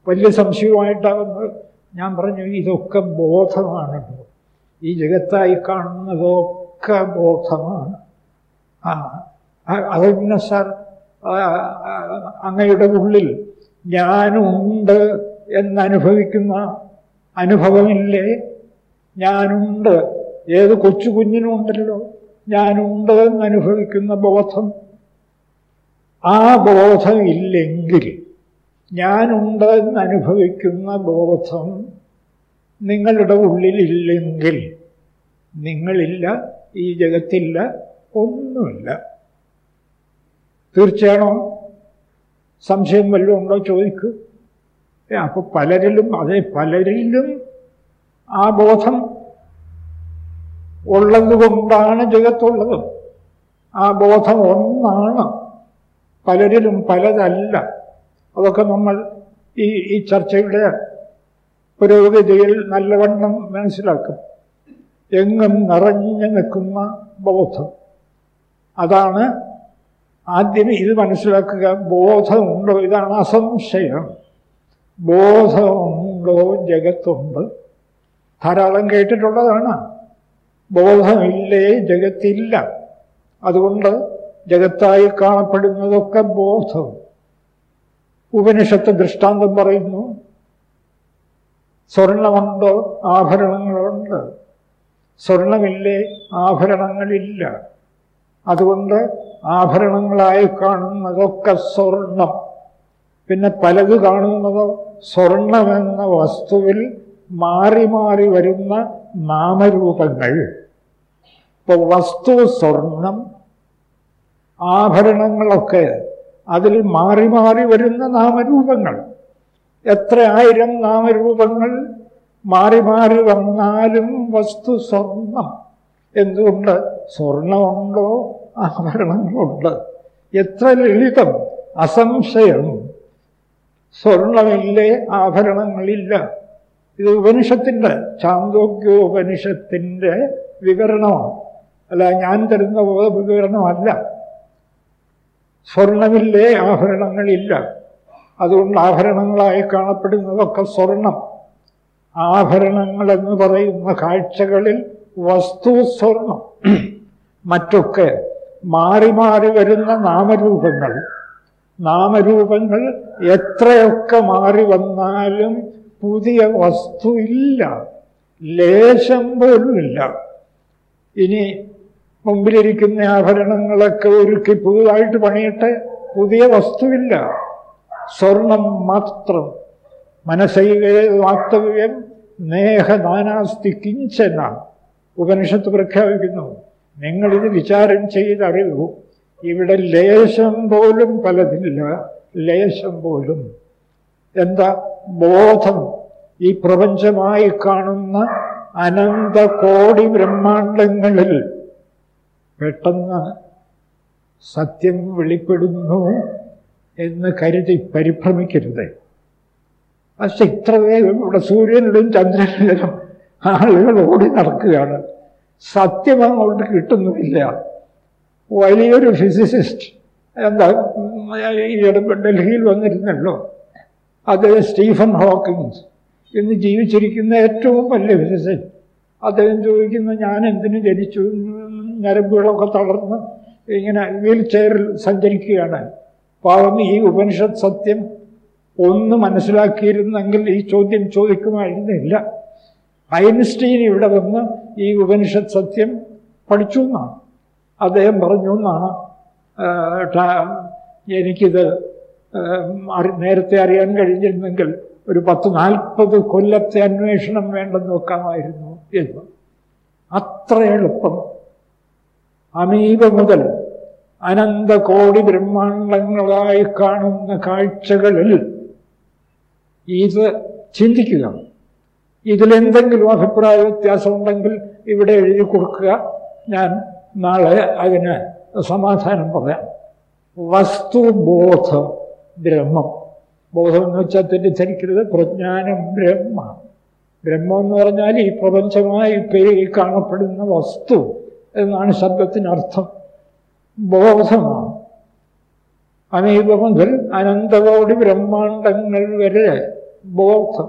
Speaker 1: വലിയ സംശയമായിട്ടാകുന്നത് ഞാൻ പറഞ്ഞു ഇതൊക്കെ ബോധമാണ് ഈ ജഗത്തായി കാണുന്നതൊക്കെ ബോധമാണ്. ആ അത് പിന്നെ സാർ അങ്ങയുടെ ഉള്ളിൽ ഞാനുണ്ട് എന്നനുഭവിക്കുന്ന അനുഭവമില്ലേ? ഞാനുണ്ട്. ഏത് കൊച്ചു കുഞ്ഞിനും ഉണ്ടല്ലോ ഞാനുണ്ട് എന്നനുഭവിക്കുന്ന ബോധം. ആ ബോധം ഇല്ലെങ്കിൽ ഞാനുണ്ട് എന്നനുഭവിക്കുന്ന ബോധം നിങ്ങളുടെ ഉള്ളിലില്ലെങ്കിൽ നിങ്ങളില്ല ഈ ജഗത്തില്ല ഒന്നുമില്ല. തീർച്ചയാണോ? സംശയം വല്ലതും ഉണ്ടോ? ചോദിക്കൂ. അപ്പോൾ അപ്പൊ പലരിലും അതെ പലരിലും ആ ബോധം ഉള്ളതുകൊണ്ടാണ് ജഗത്തുള്ളത്. ആ ബോധം ഒന്നാണ്. പലരിലും പലതല്ല. അതൊക്കെ നമ്മൾ ഈ ഈ ചർച്ചയുടെ പുരോഗതിയിൽ നല്ലവണ്ണം മനസ്സിലാക്കും. എങ്ങും നിറഞ്ഞു നിൽക്കുന്ന ബോധം. അതാണ് ആദ്യം ഇത് മനസ്സിലാക്കുക ബോധമുണ്ടോ? ഇതാണ് അസംശയം. ബോധമുണ്ടോ ജഗത്തുണ്ട്? ധാരാളം കേട്ടിട്ടുള്ളതാണ്. ബോധമില്ലേ? ജഗത്തില്ല. അതുകൊണ്ട് ജഗത്തായി കാണപ്പെടുന്നതൊക്കെ ബോധം. ഉപനിഷത്ത് ദൃഷ്ടാന്തം പറയുന്നു സ്വർണമുണ്ടോ? ആഭരണങ്ങളുണ്ട്. സ്വർണമില്ലേ? ആഭരണങ്ങളില്ല. അതുകൊണ്ട് ആഭരണങ്ങളായി കാണുന്നതൊക്കെ സ്വർണം. പിന്നെ പലത് കാണുന്നതോ സ്വർണമെന്ന വസ്തുവിൽ മാറി മാറി വരുന്ന നാമരൂപങ്ങൾ. ഇപ്പോൾ വസ്തു സ്വർണം ആഭരണങ്ങളൊക്കെ അതിൽ മാറി മാറി വരുന്ന നാമരൂപങ്ങൾ. എത്ര ആയിരം നാമരൂപങ്ങൾ മാറി മാറി വന്നാലും വസ്തു സ്വർണം. എന്തുകൊണ്ട്? സ്വർണമുണ്ടോ? ആഭരണങ്ങളുണ്ട്. എത്ര ലളിതം അസംശയം. സ്വർണമില്ലേ ആഭരണങ്ങളില്ല. ഇത് ഉപനിഷത്തിന്റെ ചാന്തോഗ്യോപനിഷത്തിന്റെ വിവരണമാണ്. അല്ല ഞാൻ തരുന്ന വിവരണമല്ല സ്വർണമില്ലേ ആഭരണങ്ങളില്ല. അതുകൊണ്ട് ആഭരണങ്ങളായി കാണപ്പെടുന്നതൊക്കെ സ്വർണം. ആഭരണങ്ങളെന്ന് പറയുന്ന കാഴ്ചകളിൽ വസ്തു സ്വർണം. മറ്റൊക്കെ മാറി മാറി വരുന്ന നാമരൂപങ്ങൾ. നാമരൂപങ്ങൾ എത്രയൊക്കെ മാറി വന്നാലും പുതിയ വസ്തു ഇല്ല. ലേശം പോലുമില്ല ഇനി മുമ്പിലിരിക്കുന്ന ആഭരണങ്ങളൊക്കെ ഒരുക്കി പുതുതായിട്ട് പണിയട്ടെ പുതിയ വസ്തുവില്ല സ്വർണം മാത്രം. മനസ്സൈവേ നേഹ നാനാസ്തി കിഞ്ചന. ഉപനിഷത്ത് പ്രഖ്യാപിക്കുന്നു നിങ്ങളിത് വിചാരം ചെയ്തറിയൂ ഇവിടെ ലേശം പോലും പലതില്ല ലേശം പോലും. എന്താ ബോധം? ഈ പ്രപഞ്ചമായി കാണുന്ന അനന്ത കോടി ബ്രഹ്മാണ്ടങ്ങളിൽ പെട്ടെന്ന് സത്യം വെളിപ്പെടുന്നു. എന്ന് കരുതി പരിഭ്രമിക്കരുത്. പക്ഷെ ഇത്ര വേഗം ഇവിടെ സൂര്യനിലും ചന്ദ്രനിലും ആളുകൾ ഓടി നടക്കുകയാണ്. സത്യം അങ്ങോട്ട് കിട്ടുന്നുമില്ല. വലിയൊരു ഫിസിസിസ്റ്റ് എന്താ ഈയിടെ ഡൽഹിയിൽ വന്നിരുന്നല്ലോ. അദ്ദേഹം സ്റ്റീഫൻ ഹോക്കിൻസ്. ഇന്ന് ജീവിച്ചിരിക്കുന്ന ഏറ്റവും വലിയ ഫിസിസിസ്റ്റ് അദ്ദേഹം ചോദിക്കുന്നു ഞാൻ എന്തിനു ജനിച്ചു? ഞരമ്പുകളൊക്കെ തളർന്ന് ഇങ്ങനെ വീൽ ചെയറിൽ സഞ്ചരിക്കുകയാണ്. പാവം ഈ ഉപനിഷത്ത് സത്യം ഒന്ന് മനസ്സിലാക്കിയിരുന്നെങ്കിൽ ഈ ചോദ്യം ചോദിക്കുമായിരുന്നില്ല. ഐൻസ്റ്റീൻ ഇവിടെ വന്ന് ഈ ഉപനിഷത്ത് സത്യം പഠിച്ചു എന്നാണ്. അദ്ദേഹം പറഞ്ഞു എന്നാണ് എനിക്കിത് നേരത്തെ അറിയാൻ കഴിഞ്ഞിരുന്നെങ്കിൽ ഒരു പത്ത് നാൽപ്പത് കൊല്ലത്തെ അന്വേഷണം വേണ്ടെന്ന് നോക്കാമായിരുന്നു എന്ന്. അത്ര എളുപ്പം. അമീബ മുതൽ അനന്ത കോടി ബ്രഹ്മാണ്ടങ്ങളായി കാണുന്ന കാഴ്ചകളിൽ ഇത് ചിന്തിക്കുക. ഇതിലെന്തെങ്കിലും അഭിപ്രായ വ്യത്യാസം ഉണ്ടെങ്കിൽ ഇവിടെ എഴുതി കൊടുക്കുക. ഞാൻ നാളെ അതിന് സമാധാനം പറയാം. വസ്തുബോധം ബ്രഹ്മം. ബോധം എന്ന് വെച്ചാൽ തെറ്റിദ്ധരിക്കരുത്. പ്രജ്ഞാനം ബ്രഹ്മ. ബ്രഹ്മം എന്ന് പറഞ്ഞാൽ ഈ പ്രപഞ്ചമായി പേരിൽ കാണപ്പെടുന്ന വസ്തു എന്നാണ് ശബ്ദത്തിനർത്ഥം. ബോധമാണ്. അമീപ മുതൽ അനന്തകോടി ബ്രഹ്മാണ്ടങ്ങൾ വരെ ബോധം.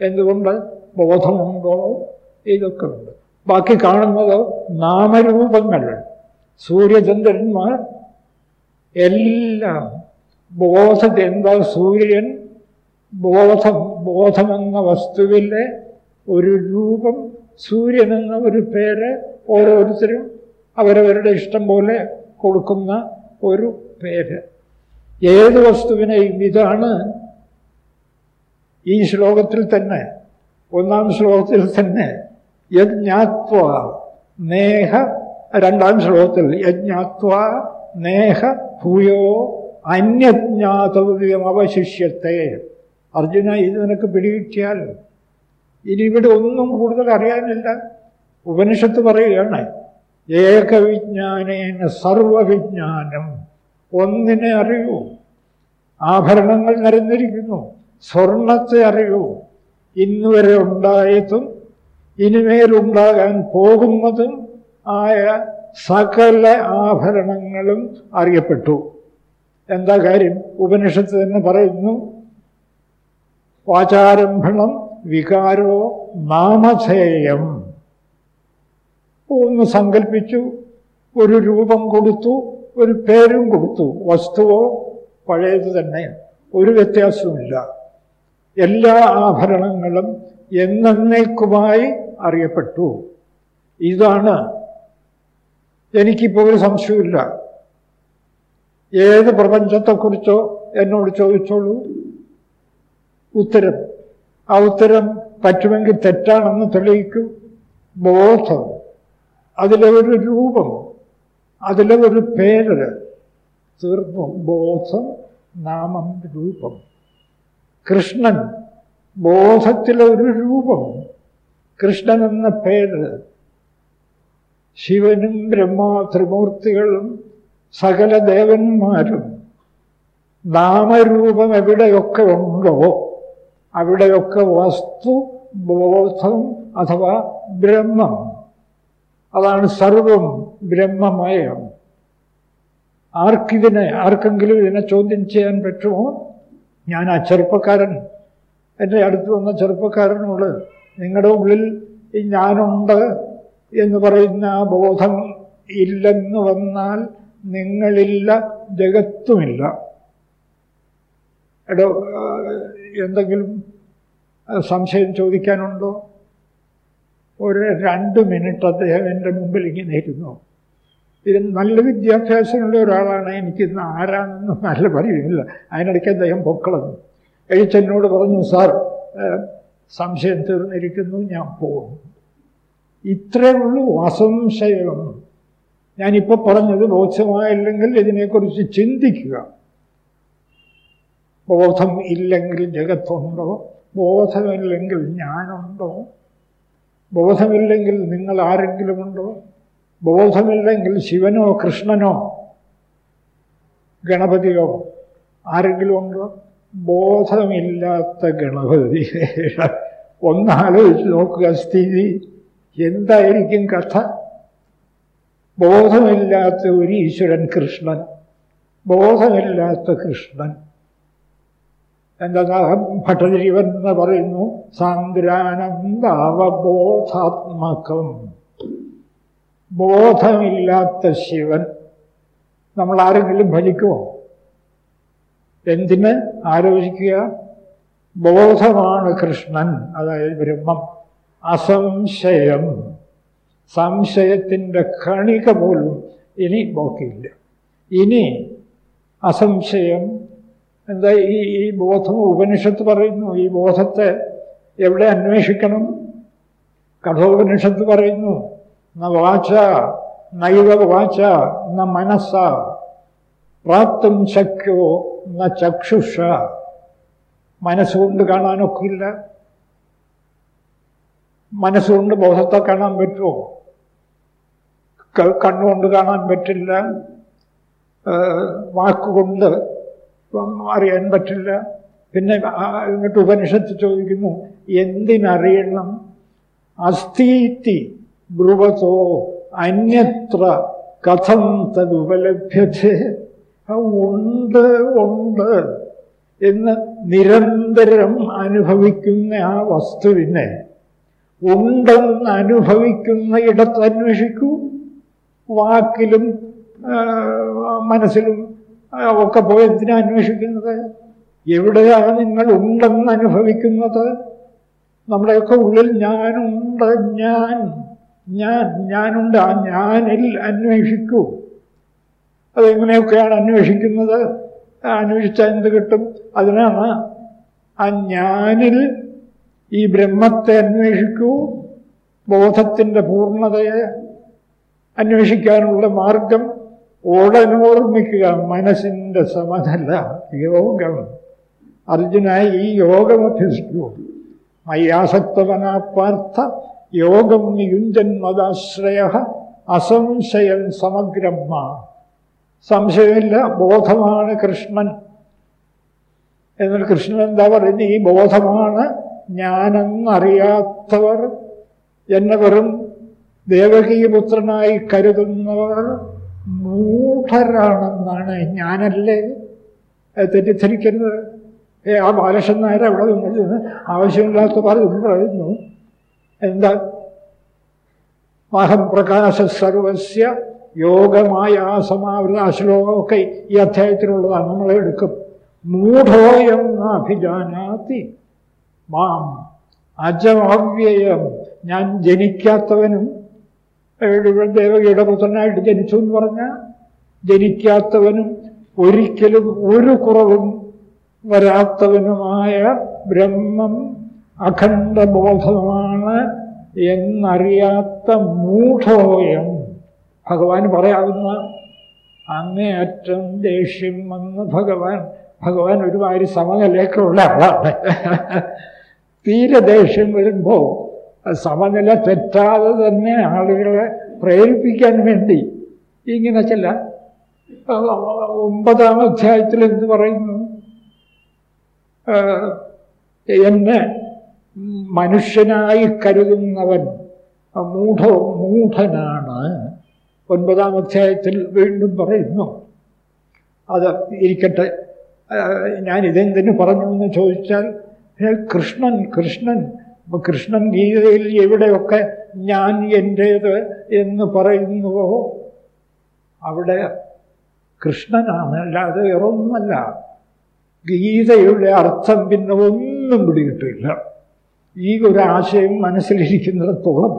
Speaker 1: എന്തുകൊണ്ട്? ബോധമുണ്ടോ? ഇതൊക്കെ ഉണ്ട്. ബാക്കി കാണുന്നത് നാമരൂപങ്ങൾ. സൂര്യചന്ദ്രന്മാർ എല്ലാം ബോധത്തെന്താ എന്താ സൂര്യൻ? ബോധം ബോധമെന്ന വസ്തുവിലെ ഒരു രൂപം സൂര്യനെന്ന ഒരു പേര് ഓരോരുത്തരും അവരവരുടെ ഇഷ്ടം പോലെ കൊടുക്കുന്ന ഒരു പേര്. ഏത് വസ്തുവിനെയും ഇതാണ് ഈ ശ്ലോകത്തിൽ തന്നെ ഒന്നാം ശ്ലോകത്തിൽ തന്നെ യജ്ഞാത്വ നേഹ രണ്ടാം ശ്ലോകത്തിൽ യജ്ഞാത്വ നേഹ ഭൂയോ അന്യജ്ഞാതവ്യം അവശിഷ്യത്തെ അർജുന ഇത് നിനക്ക് പിടികിട്ടിയാൽ ഇനി ഇവിടെ ഒന്നും കൂടുതൽ അറിയാനില്ല. ഉപനിഷത്ത് പറയുകയാണ് ഏകവിജ്ഞാനേന സർവവിജ്ഞാനം. ഒന്നിനെ അറിയൂ. ആഭരണങ്ങൾ നിരന്നിരിക്കുന്നു. സ്വർണത്തെ അറിയൂ. ഇന്നുവരെ ഉണ്ടായതും ഇനിമേലുണ്ടാകാൻ പോകുന്നതും ആയ സകല ആഭരണങ്ങളും അറിയപ്പെട്ടു. എന്താ കാര്യം? ഉപനിഷത്ത് തന്നെ പറയുന്നു വാചാരംഭണം വികാരോ നാമധേയം. ഒന്ന് സങ്കല്പിച്ചു ഒരു രൂപം കൊടുത്തു ഒരു പേരും കൊടുത്തു. വസ്തുവോ പഴയത് തന്നെ. ഒരു വ്യത്യാസവുമില്ല. എല്ലാ ആഭരണങ്ങളും എന്നേക്കുമായി അറിയപ്പെട്ടു. ഇതാണ്. എനിക്കിപ്പോൾ ഒരു സംശയമില്ല ഏത് പ്രപഞ്ചത്തെക്കുറിച്ചോ എന്നോട് ചോദിച്ചോളൂ. ഉത്തരം. ആ ഉത്തരം പറ്റുമെങ്കിൽ തെറ്റാണെന്ന് തെളിയിക്കൂ. ബോധം. അതിലെ ഒരു രൂപം അതിലെ ഒരു പേര് തീർന്നു ബോധം നാമം രൂപം. കൃഷ്ണൻ ബോധത്തിലെ ഒരു രൂപം. കൃഷ്ണൻ എന്ന പേര് ശിവനും ബ്രഹ്മാ ത്രിമൂർത്തികളും സകല ദേവന്മാരും നാമരൂപം എവിടെയൊക്കെ ഉണ്ടോ അവിടെയൊക്കെ വസ്തു ബോധം അഥവാ ബ്രഹ്മം. അതാണ് സർവം ബ്രഹ്മമയം. ആർക്കിതിനെ ആർക്കെങ്കിലും ഇതിനെ ചോദ്യം ചെയ്യാൻ പറ്റുമോ? ഞാൻ ആ ചെറുപ്പക്കാരൻ എന്റെ അടുത്ത് വന്ന ചെറുപ്പക്കാരനോട് നിങ്ങളുടെ ഉള്ളിൽ ഈ ഞാനുണ്ട് എന്ന് പറയുന്ന ആ ബോധം ഇല്ലെന്ന് വന്നാൽ നിങ്ങളില്ല ജഗത്തുമില്ല. എടോ എന്തെങ്കിലും സംശയം ചോദിക്കാനുണ്ടോ? ഒരു രണ്ട് മിനിറ്റ് അദ്ദേഹം എന്റെ മുമ്പിൽ ഇങ്ങനെ ഇരുന്നു. ഇത് നല്ല വിദ്യാഭ്യാസമുള്ള ഒരാളാണ്. എനിക്കിന്ന് ആരാണെന്ന് നല്ല പറയുന്നില്ല. അതിനിടയ്ക്ക് അദ്ദേഹം പൊക്കളന്നു എഴുച്ചെന്നോട് പറഞ്ഞു സാർ സംശയം തീർന്നിരിക്കുന്നു ഞാൻ പോകും. ഇത്രേ ഉള്ളൂ അസംശയം. ഞാനിപ്പോൾ പറഞ്ഞത് ബോധ്യമായില്ലെങ്കിൽ ഇതിനെക്കുറിച്ച് ചിന്തിക്കുക. ബോധം ഇല്ലെങ്കിൽ ജഗത്തുണ്ടോ? ബോധമില്ലെങ്കിൽ ഞാനുണ്ടോ? ബോധമില്ലെങ്കിൽ നിങ്ങൾ ആരെങ്കിലുമുണ്ടോ? ബോധമില്ലെങ്കിൽ ശിവനോ കൃഷ്ണനോ ഗണപതിയോ ആരെങ്കിലും ഉണ്ടോ? ബോധമില്ലാത്ത ഗണപതി. ഒന്നാലോചിച്ച് നോക്കുക സ്ഥിതി. എന്തായിരിക്കും കഥ? ബോധമില്ലാത്ത ഒരു ഈശ്വരൻ കൃഷ്ണൻ. ബോധമില്ലാത്ത കൃഷ്ണൻ. എന്താ ഭട്ടതിരിവൻ എന്ന് പറയുന്നു. സാന്ദ്രാനന്ദാവബോധാത്മകം ബോധമില്ലാത്ത ശിവൻ നമ്മൾ ആരെങ്കിലും ഭജിക്കുമോ എന്തിന് ആലോചിക്കുക? ബോധമാണ് കൃഷ്ണൻ അതായത് ബ്രഹ്മം. അസംശയം. സംശയത്തിന്റെ കണിക പോലും ഇനി ബോക്കിയില്ല. ഇനി അസംശയം എന്താ ഈ ഈ ബോധം ഉപനിഷത്ത് പറയുന്നു? ഈ ബോധത്തെ എവിടെ അന്വേഷിക്കണം? കഠോപനിഷത്ത് പറയുന്നു ന വാച നൈവ വാച ന മനസ്സ പ്രാപ്തം ശക്യോ ന ചക്ഷുഷ. മനസ്സുകൊണ്ട് കാണാനൊക്കില്ല. മനസ്സുകൊണ്ട് ബോധത്തെ കാണാൻ പറ്റുമോ? കണ്ണുകൊണ്ട് കാണാൻ പറ്റില്ല. വാക്കുകൊണ്ട് അറിയാൻ പറ്റില്ല. പിന്നെ എന്നിട്ട് ഉപനിഷത്ത് ചോദിക്കുന്നു എന്തിനറിയണം? അസ്ഥീതി ബ്രുവതോ അന്യത്ര കഥം തതുപലഭ്യത്തെ ഉണ്ട് ഉണ്ട്. എന്ന് നിരന്തരം അനുഭവിക്കുന്ന ആ വസ്തുവിനെ ഉണ്ടെന്ന് അനുഭവിക്കുന്ന ഇടത്ത് അന്വേഷിക്കൂ. വാക്കിലും മനസ്സിലും ഒക്കെ പോയി എന്തിനാ അന്വേഷിക്കുന്നത്? എവിടെയാണ് നിങ്ങൾ ഉണ്ടെന്ന് അനുഭവിക്കുന്നത്? നമ്മുടെയൊക്കെ ഉള്ളിൽ ഞാനുണ്ട് ഞാൻ ഞാൻ ഞാനുണ്ട് ആ ഞാനിൽ അന്വേഷിക്കൂ. അതെങ്ങനെയൊക്കെയാണ് അന്വേഷിക്കുന്നത്? അന്വേഷിച്ചാൽ എന്ത് കിട്ടും? അതിനാണ് ആ ഞാനിൽ ഈ ബ്രഹ്മത്തെ അന്വേഷിക്കൂ ബോധത്തിന്റെ പൂർണതയെ അന്വേഷിക്കാനുള്ള മാർഗം ഉടനോർമ്മിക്കുക മനസ്സിന്റെ സമതല്ല യോഗം. അർജുന ഈ യോഗം അഭ്യസിക്കൂ. മയ്യാസക്തവനാപ്പാർത്ഥ യോഗം യുഞ്ചൻ മതാശ്രയ അസംശയൻ സമഗ്രമ്മ. സംശയമില്ല ബോധമാണ് കൃഷ്ണൻ. എന്നാൽ കൃഷ്ണൻ എന്താ പറയുന്നത് ഈ ബോധമാണ് ഞാനെന്നറിയാത്തവർ. എന്നെ വെറും ദേവകീപുത്രനായി കരുതുന്നവർ. മൂഢരാണെന്നാണ് ഞാനല്ലേ തെറ്റിദ്ധരിക്കരുത്. ഏ ആ ബാലകൃഷ്ണൻ നായർ അവിടെ നിന്നിരുന്ന് ആവശ്യമില്ലാത്ത പറഞ്ഞു പറയുന്നു എന്താ? അഹം പ്രകാശ സർവസ്യ യോഗമായ സമാവൃത ശ്ലോകമൊക്കെ ഈ അധ്യായത്തിലുള്ളതാണ്. നമ്മളെ എടുക്കും. മൂഢോയം അഭിജാനാത്തി മാം അജമവ്യയം. ഞാൻ ജനിക്കാത്തവനും ദേവകിയുടെ പുത്രനായിട്ട് ജനിച്ചു എന്ന് പറഞ്ഞാൽ ജനിക്കാത്തവനും ഒരിക്കലും ഒരു കുറവും വരാത്തവനുമായ ബ്രഹ്മം അഖണ്ഡബോധമാണ് എന്നറിയാത്ത മൂഢോയം. ഭഗവാൻ പറയാവുന്ന അങ്ങേയറ്റം ദേഷ്യം വന്ന് ഭഗവാൻ ഭഗവാൻ ഒരുമാതിരി സമനിലയൊക്കെയുള്ള ആളാണ്. തീരെ ദേഷ്യം വരുമ്പോൾ സമനില തെറ്റാതെ തന്നെ ആളുകളെ പ്രേരിപ്പിക്കാൻ വേണ്ടി ഇങ്ങനെ ചില ഒമ്പതാം അധ്യായത്തിൽ എന്ത് പറയുന്നു? എന്നെ മനുഷ്യനായി കരുതുന്നവൻ മൂഢ മൂഢനാണ്. ഒൻപതാം അധ്യായത്തിൽ വീണ്ടും പറയുന്നു. അത് ഇരിക്കട്ടെ. ഞാൻ ഇതെന്തിനു പറഞ്ഞു എന്ന് ചോദിച്ചാൽ കൃഷ്ണൻ കൃഷ്ണൻ കൃഷ്ണൻ ഗീതയിൽ എവിടെയൊക്കെ ഞാൻ എന്റേത് എന്ന് പറയുന്നുവോ? അവിടെ കൃഷ്ണനാണ്. അല്ലാതെ വേറൊന്നുമല്ല. ഗീതയുടെ അർത്ഥം പിന്നെ ഒന്നും പിടികിട്ടില്ല. ഈ ഒരു ആശയം മനസ്സിലിരിക്കുന്നിടത്തോളം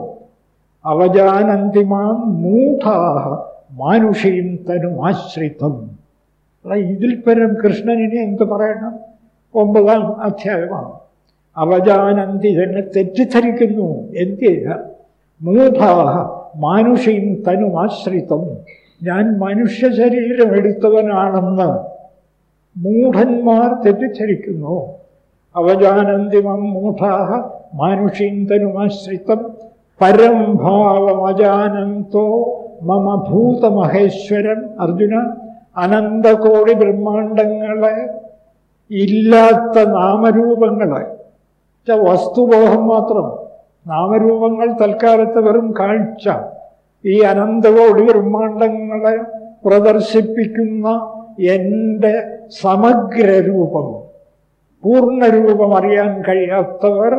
Speaker 1: അവജാനന്തിമാൻ മൂഢാഹ മാനുഷീം തനുമാശ്രിതം ഇതിൽ പരം കൃഷ്ണനിനെ എന്ത് പറയണം? ഒമ്പതാം അധ്യായമാണ്. അവജാനന്തി തന്നെ തെറ്റിദ്ധരിക്കുന്നു. എന്തിയ മൂഢാഹ മാനുഷീം തനുമാശ്രിതം ഞാൻ മനുഷ്യ ശരീരം എടുത്തവനാണെന്ന് മൂഢന്മാർ തെറ്റിദ്ധരിക്കുന്നു. അവജാനന്തിമം മൂഢാഹ മാനുഷീന്തനുമാശ്രിതം പരം ഭാവമജാനന്തോ മമ ഭൂതമഹേശ്വരൻ അർജുന. അനന്തകോടി ബ്രഹ്മാണ്ടങ്ങളെ ഇല്ലാത്ത നാമരൂപങ്ങളെ. വസ്തുബോധം മാത്രം. നാമരൂപങ്ങൾ തൽക്കാലത്ത് വെറും കാഴ്ച. ഈ അനന്തകോടി ബ്രഹ്മാണ്ടങ്ങളെ പ്രദർശിപ്പിക്കുന്ന എന്റെ സമഗ്ര രൂപം പൂർണരൂപം അറിയാൻ കഴിയാത്തവർ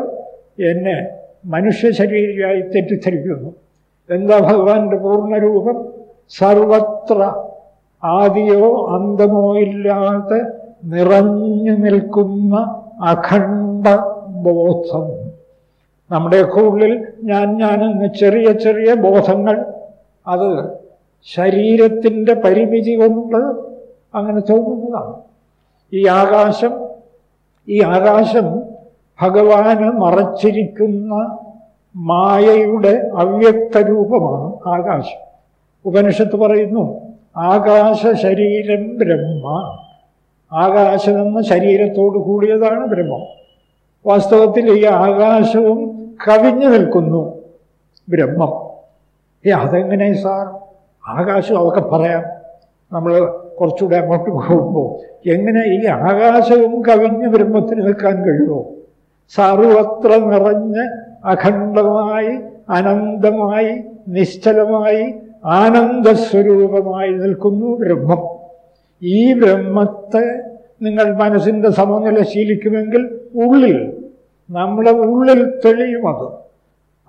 Speaker 1: എന്നെ മനുഷ്യ ശരീരമായി തെറ്റിദ്ധരിക്കുന്നു. എന്താ ഭഗവാന്റെ പൂർണരൂപം? സർവത്ര ആദിയോ അന്തമോ ഇല്ലാതെ നിറഞ്ഞു നിൽക്കുന്ന അഖണ്ഡ ബോധം നമ്മുടെയൊക്കെ ഉള്ളിൽ ഞാൻ എന്ന ചെറിയ ചെറിയ ബോധങ്ങൾ. അത് ശരീരത്തിന്റെ പരിമിതി കൊണ്ട് അങ്ങനെ തോന്നുന്നതാണ്. ഈ ആകാശം ഈ ആകാശം ഭഗവാന് മറച്ചിരിക്കുന്ന മായയുടെ അവ്യക്ത രൂപമാണ് ആകാശം. ഉപനിഷത്ത് പറയുന്നു ആകാശ ശരീരം ബ്രഹ്മ. ആകാശമെന്ന ശരീരത്തോട് കൂടിയതാണ് ബ്രഹ്മം. വാസ്തവത്തിൽ ഈ ആകാശവും കവിഞ്ഞു നിൽക്കുന്നു. ബ്രഹ്മം. ഏ അതെങ്ങനെ സാർ? ആകാശം അതൊക്കെ പറയാം. നമ്മൾ കുറച്ചുകൂടെ അങ്ങോട്ട് പോകുമ്പോൾ എങ്ങനെ ഈ ആകാശവും കവിഞ്ഞ് ബ്രഹ്മത്തിന് നിൽക്കാൻ കഴിയുമോ? സർവത്ര നിറഞ്ഞ് അഖണ്ഡമായി അനന്തമായി നിശ്ചലമായി ആനന്ദസ്വരൂപമായി നിൽക്കുന്നു ബ്രഹ്മം. ഈ ബ്രഹ്മത്തെ നിങ്ങൾ മനസ്സിന്റെ സമനില ശീലിക്കുമെങ്കിൽ ഉള്ളിൽ നമ്മുടെ ഉള്ളിൽ തെളിയും അത്.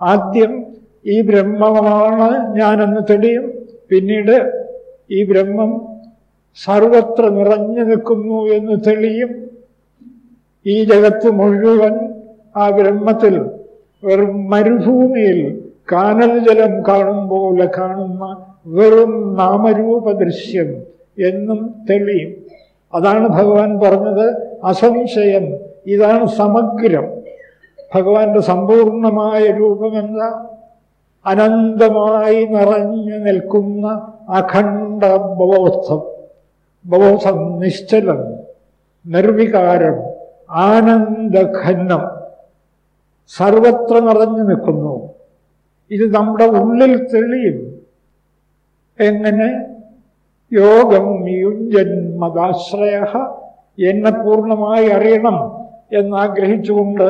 Speaker 1: ആദ്യം ഈ ബ്രഹ്മമാണ് ഞാനെന്ന് തെളിയും. പിന്നീട് ഈ ബ്രഹ്മം സർവത്ര നിറഞ്ഞു നിൽക്കുന്നു എന്ന് തെളിയും. ഈ ജഗത്ത് മുഴുവൻ ആ ബ്രഹ്മത്തിൽ വെറും മരുഭൂമിയിൽ കാനൽ ജലം കാണും പോലെ കാണുന്ന വെറും നാമരൂപ ദൃശ്യം എന്നും തെളിയും. അതാണ് ഭഗവാൻ പറഞ്ഞത്. അസംശയം. ഇതാണ് സമഗ്രം. ഭഗവാന്റെ സമ്പൂർണമായ രൂപമെന്ന അനന്തമായി നിറഞ്ഞു നിൽക്കുന്ന അഖണ്ഡ ബോധം ബോധം നിശ്ചലം നിർവികാരം ആനന്ദഘനം സർവത്ര നിറഞ്ഞു നിൽക്കുന്നു. ഇത് നമ്മുടെ ഉള്ളിൽ തെളിയും. എങ്ങനെ? യോഗം യുഞ്ജൻ മതാശ്രയ എന്നെ പൂർണമായി അറിയണം എന്നാഗ്രഹിച്ചുകൊണ്ട്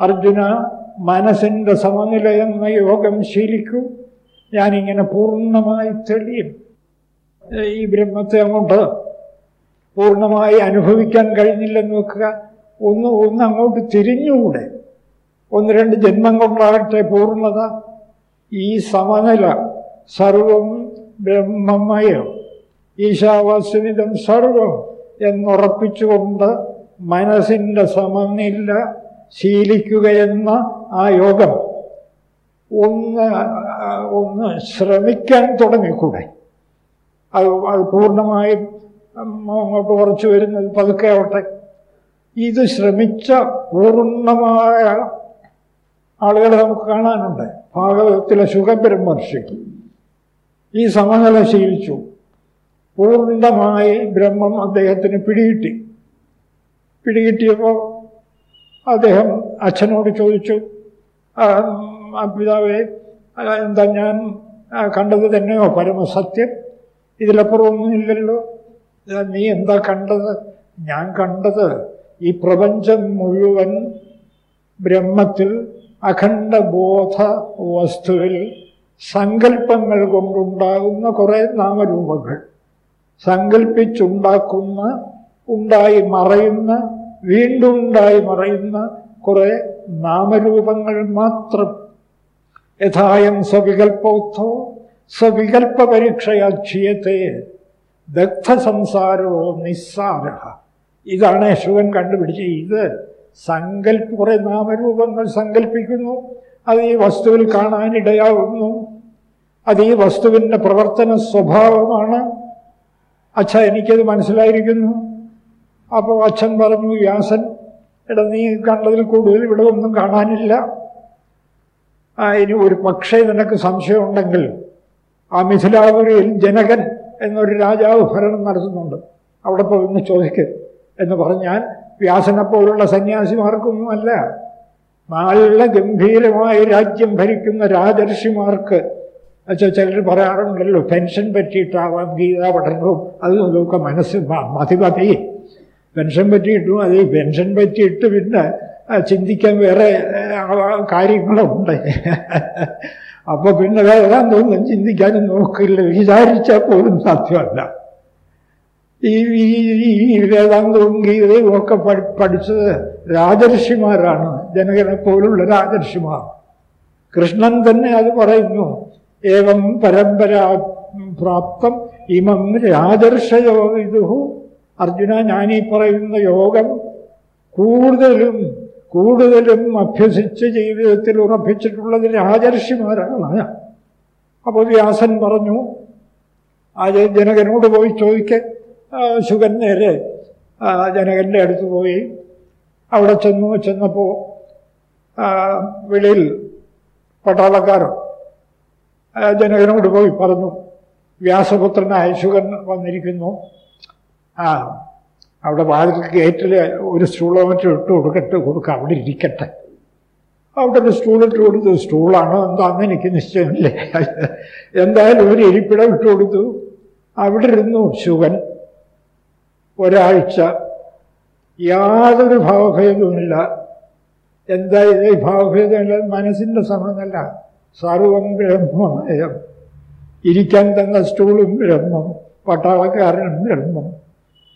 Speaker 1: അർജുന മനസ്സിന്റെ എന്ന യോഗം ശീലിക്കൂ. ഞാനിങ്ങനെ പൂർണമായി തെളിയും. ഈ ബ്രഹ്മത്തെ അങ്ങോട്ട് പൂർണമായി അനുഭവിക്കാൻ കഴിഞ്ഞില്ലെന്ന് വെക്കുക ഒന്ന് ഒന്ന് അങ്ങോട്ട് തിരിഞ്ഞുകൂടെ. ഒന്ന് രണ്ട് ജന്മം കൊണ്ടാകട്ടെ പൂർണത. ഈ സമനില സർവം ബ്രഹ്മമയം ഈശാവാസ്യനിതം സർവം എന്നുറപ്പിച്ചുകൊണ്ട് മനസ്സിന്റെ സമനില ശീലിക്കുകയെന്ന ആ യോഗം ഒന്ന് ഒന്ന് ശ്രമിക്കാൻ തുടങ്ങിക്കൂടെ? അത് അത് പൂർണമായും അങ്ങോട്ട് ഉറച്ചു വരുന്നത് പതുക്കെ ആവട്ടെ. ഇത് ശ്രമിച്ച പൂർണമായ ആളുകളെ നമുക്ക് കാണാനുണ്ട്. ഭാഗവതത്തിലെ സുഖബ്രഹ്മർഷി ഈ സമനില ശീലിച്ചു. പൂർണമായി ബ്രഹ്മം അദ്ദേഹത്തിന് പിടികിട്ടി. പിടികിട്ടിയപ്പോൾ അദ്ദേഹം അച്ഛനോട് ചോദിച്ചു പിതാവേ എന്താ ഞാൻ കണ്ടത് തന്നെയോ? പരമസത്യം. ഇതിലപ്പുറമൊന്നുമില്ലല്ലോ നീ എന്താ കണ്ടത്? ഞാൻ കണ്ടത് ഈ പ്രപഞ്ചം മുഴുവൻ ബ്രഹ്മത്തിൽ അഖണ്ഡബോധ വസ്തുവിൽ സങ്കല്പങ്ങൾ കൊണ്ടുണ്ടാകുന്ന കുറേ നാമരൂപങ്ങൾ. സങ്കല്പിച്ചുണ്ടാക്കുന്ന ഉണ്ടായി മറയുന്ന വീണ്ടും ഉണ്ടായി മറയുന്ന കുറെ നാമരൂപങ്ങൾ മാത്രം യഥായം സ്വവികൽപ്പോത്ഥോ സ്വവികൽപ്പ പരീക്ഷയാക്ഷിയത്തെ ദഗ്ധസംസാരോ നിസ്സാര. ഇതാണ് യശുവൻ കണ്ടുപിടിച്ച് ഇത്. സങ്കല്പ കുറെ നാമരൂപങ്ങൾ സങ്കല്പിക്കുന്നു അത് ഈ വസ്തുവിൽ കാണാനിടയാവുന്നു അത് ഈ വസ്തുവിന്റെ പ്രവർത്തന സ്വഭാവമാണ്. അച്ഛ എനിക്കത് മനസ്സിലായിരിക്കുന്നു. അപ്പോൾ അച്ഛൻ പറഞ്ഞു വ്യാസൻ എടാ നീ കണ്ടതിൽ കൂടുതൽ ഇവിടെ ഒന്നും കാണാനില്ല. ഇനി ഒരു പക്ഷേ നിനക്ക് സംശയമുണ്ടെങ്കിൽ ആ മിഥിലാപുരിയിൽ ജനകൻ എന്നൊരു രാജാവ് ഭരണം നടത്തുന്നുണ്ട്. അവിടെ പോയി ഒന്ന് ചോദിക്കുക എന്ന് പറഞ്ഞാൽ വ്യാസനെ പോലുള്ള സന്യാസിമാർക്കൊന്നുമല്ല. നല്ല ഗംഭീരമായി രാജ്യം ഭരിക്കുന്ന രാജർഷിമാർക്ക് വെച്ചാൽ ചിലർ പറയാറുണ്ടല്ലോ പെൻഷൻ പറ്റിയിട്ടാവാം ഗീതാ പഠനവും അതും ഇതൊക്കെ മനസ്സ് മതി പെൻഷൻ പറ്റിയിട്ടും അത് പെൻഷൻ പറ്റിയിട്ട് പിന്നെ ചിന്തിക്കാൻ വേറെ കാര്യങ്ങളുണ്ട്. അപ്പോൾ പിന്നെ തോന്നും ചിന്തിക്കാനും നോക്കില്ല. വിചാരിച്ചാൽ പോലും സാധ്യമല്ല. ഈ ഈ- വേദാന്തവും ഗീതയും ഒക്കെ പഠി പഠിച്ചത് രാജർഷിമാരാണ്. ജനകനെ പോലുള്ള രാജർഷിമാർ. കൃഷ്ണൻ തന്നെ അത് പറയുന്നു. ഏവം പരമ്പരാ പ്രാപ്തം ഇമം രാജർഷയോ വിദുഹു അർജുന ഞാനീ പറയുന്ന യോഗം കൂടുതലും കൂടുതലും അഭ്യസിച്ച് ജീവിതത്തിൽ ഉറപ്പിച്ചിട്ടുള്ളത് രാജർഷിമാരാണ് അപ്പോൾ വ്യാസൻ പറഞ്ഞു ആ ജനകനോട് പോയി ചോദിക്കെ. ശുഗൻ നേരെ ജനകന്റെ അടുത്ത് പോയി. അവിടെ ചെന്നു ചെന്നപ്പോൾ വെളിയിൽ പട്ടാളക്കാരൻ ജനകനോട് പോയി പറഞ്ഞു. വ്യാസപുത്രനായ ശുഗൻ വന്നിരിക്കുന്നു. ആ അവിടെ വാതിൽ ഗേറ്റിൽ ഒരു സ്റ്റൂളോ മറ്റോ ഇട്ട് കൊടുക്കട്ടെ കൊടുക്കുക അവിടെ ഇരിക്കട്ടെ. അവിടെ ഒരു സ്റ്റൂൾ ഇട്ട് കൊടുത്തു സ്റ്റൂളാണോ എന്താണെന്ന് എനിക്ക് നിശ്ചയമില്ലേ? എന്തായാലും ഒരു ഇരിപ്പിടം ഇട്ട് കൊടുത്തു. അവിടെ ഇരുന്നു ശുഗൻ ഒരാഴ്ച യാതൊരു ഭാവഭേദവുമില്ല. എന്താ ഇത്? ഭാവഭേദമില്ല മനസ്സിന്റെ സമയമല്ല. സർവം ബ്രഹ്മമയം. ഇരിക്കാൻ തന്ന സ്റ്റൂളും ബ്രഹ്മം പട്ടാളക്കാരനും ബ്രഹ്മം.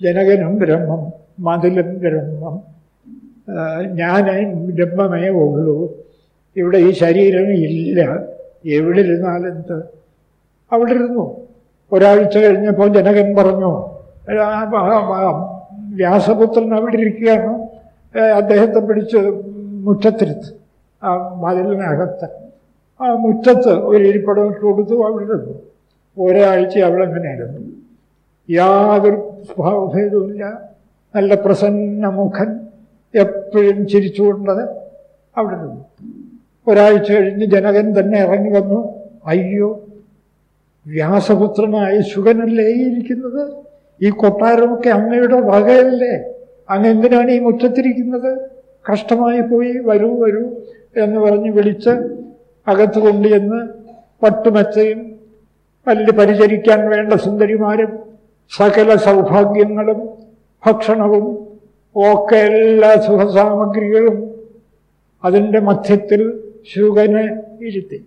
Speaker 1: ജനകനും ബ്രഹ്മം മതിലും ബ്രഹ്മം. ഞാൻ ബ്രഹ്മമേ ഉള്ളൂ. ഇവിടെ ഈ ശരീരം ഇല്ല. എവിടെ ഇരുന്നാലെന്ത് അവിടെ ഇരുന്നു ഒരാഴ്ച കഴിഞ്ഞപ്പോൾ ജനകൻ പറഞ്ഞു "ആ, ആ, ആ, വ്യാസപുത്രൻ അവിടെ ഇരിക്കുകയാണ്. അദ്ദേഹത്തെ പിടിച്ച് മുറ്റത്തിരുത്ത്. ആ മതിലിനകത്ത്. ആ മുറ്റത്ത് ഒരു ഇരിപ്പിടം കൊടുത്തു അവിടെ ഇരുന്നു. ഒരാഴ്ച അവിടെ അങ്ങനെയായിരുന്നു. യാതൊരു സ്വഭാവഭേദവുമില്ല. നല്ല പ്രസന്നമുഖൻ എപ്പോഴും ചിരിച്ചുകൊണ്ടത് അവിടെ നിന്നു. ഒരാഴ്ച കഴിഞ്ഞ് ജനകൻ തന്നെ ഇറങ്ങി വന്നു. അയ്യോ വ്യാസപുത്രനായ ശുഗനല്ലേ ഈ ഇരിക്കുന്നത്? ഈ കൊട്ടാരമൊക്കെ അങ്ങയുടെ വകയല്ലേ? അങ്ങ് എന്തിനാണ് ഈ മുറ്റത്തിരിക്കുന്നത്? കഷ്ടമായി പോയി വരൂ വരൂ എന്ന് പറഞ്ഞ് വിളിച്ച് അകത്ത് കൊണ്ടുചെന്ന് പട്ടുമെച്ചയും പല്ല് പരിചരിക്കാൻ വേണ്ട സുന്ദരിമാരും സകല സൗഭാഗ്യങ്ങളും ഭക്ഷണവും ഒക്കെ എല്ലാ സുഖസാമഗ്രികളും അതിന്റെ മധ്യത്തിൽ ശുകനെ ഇരുത്തി.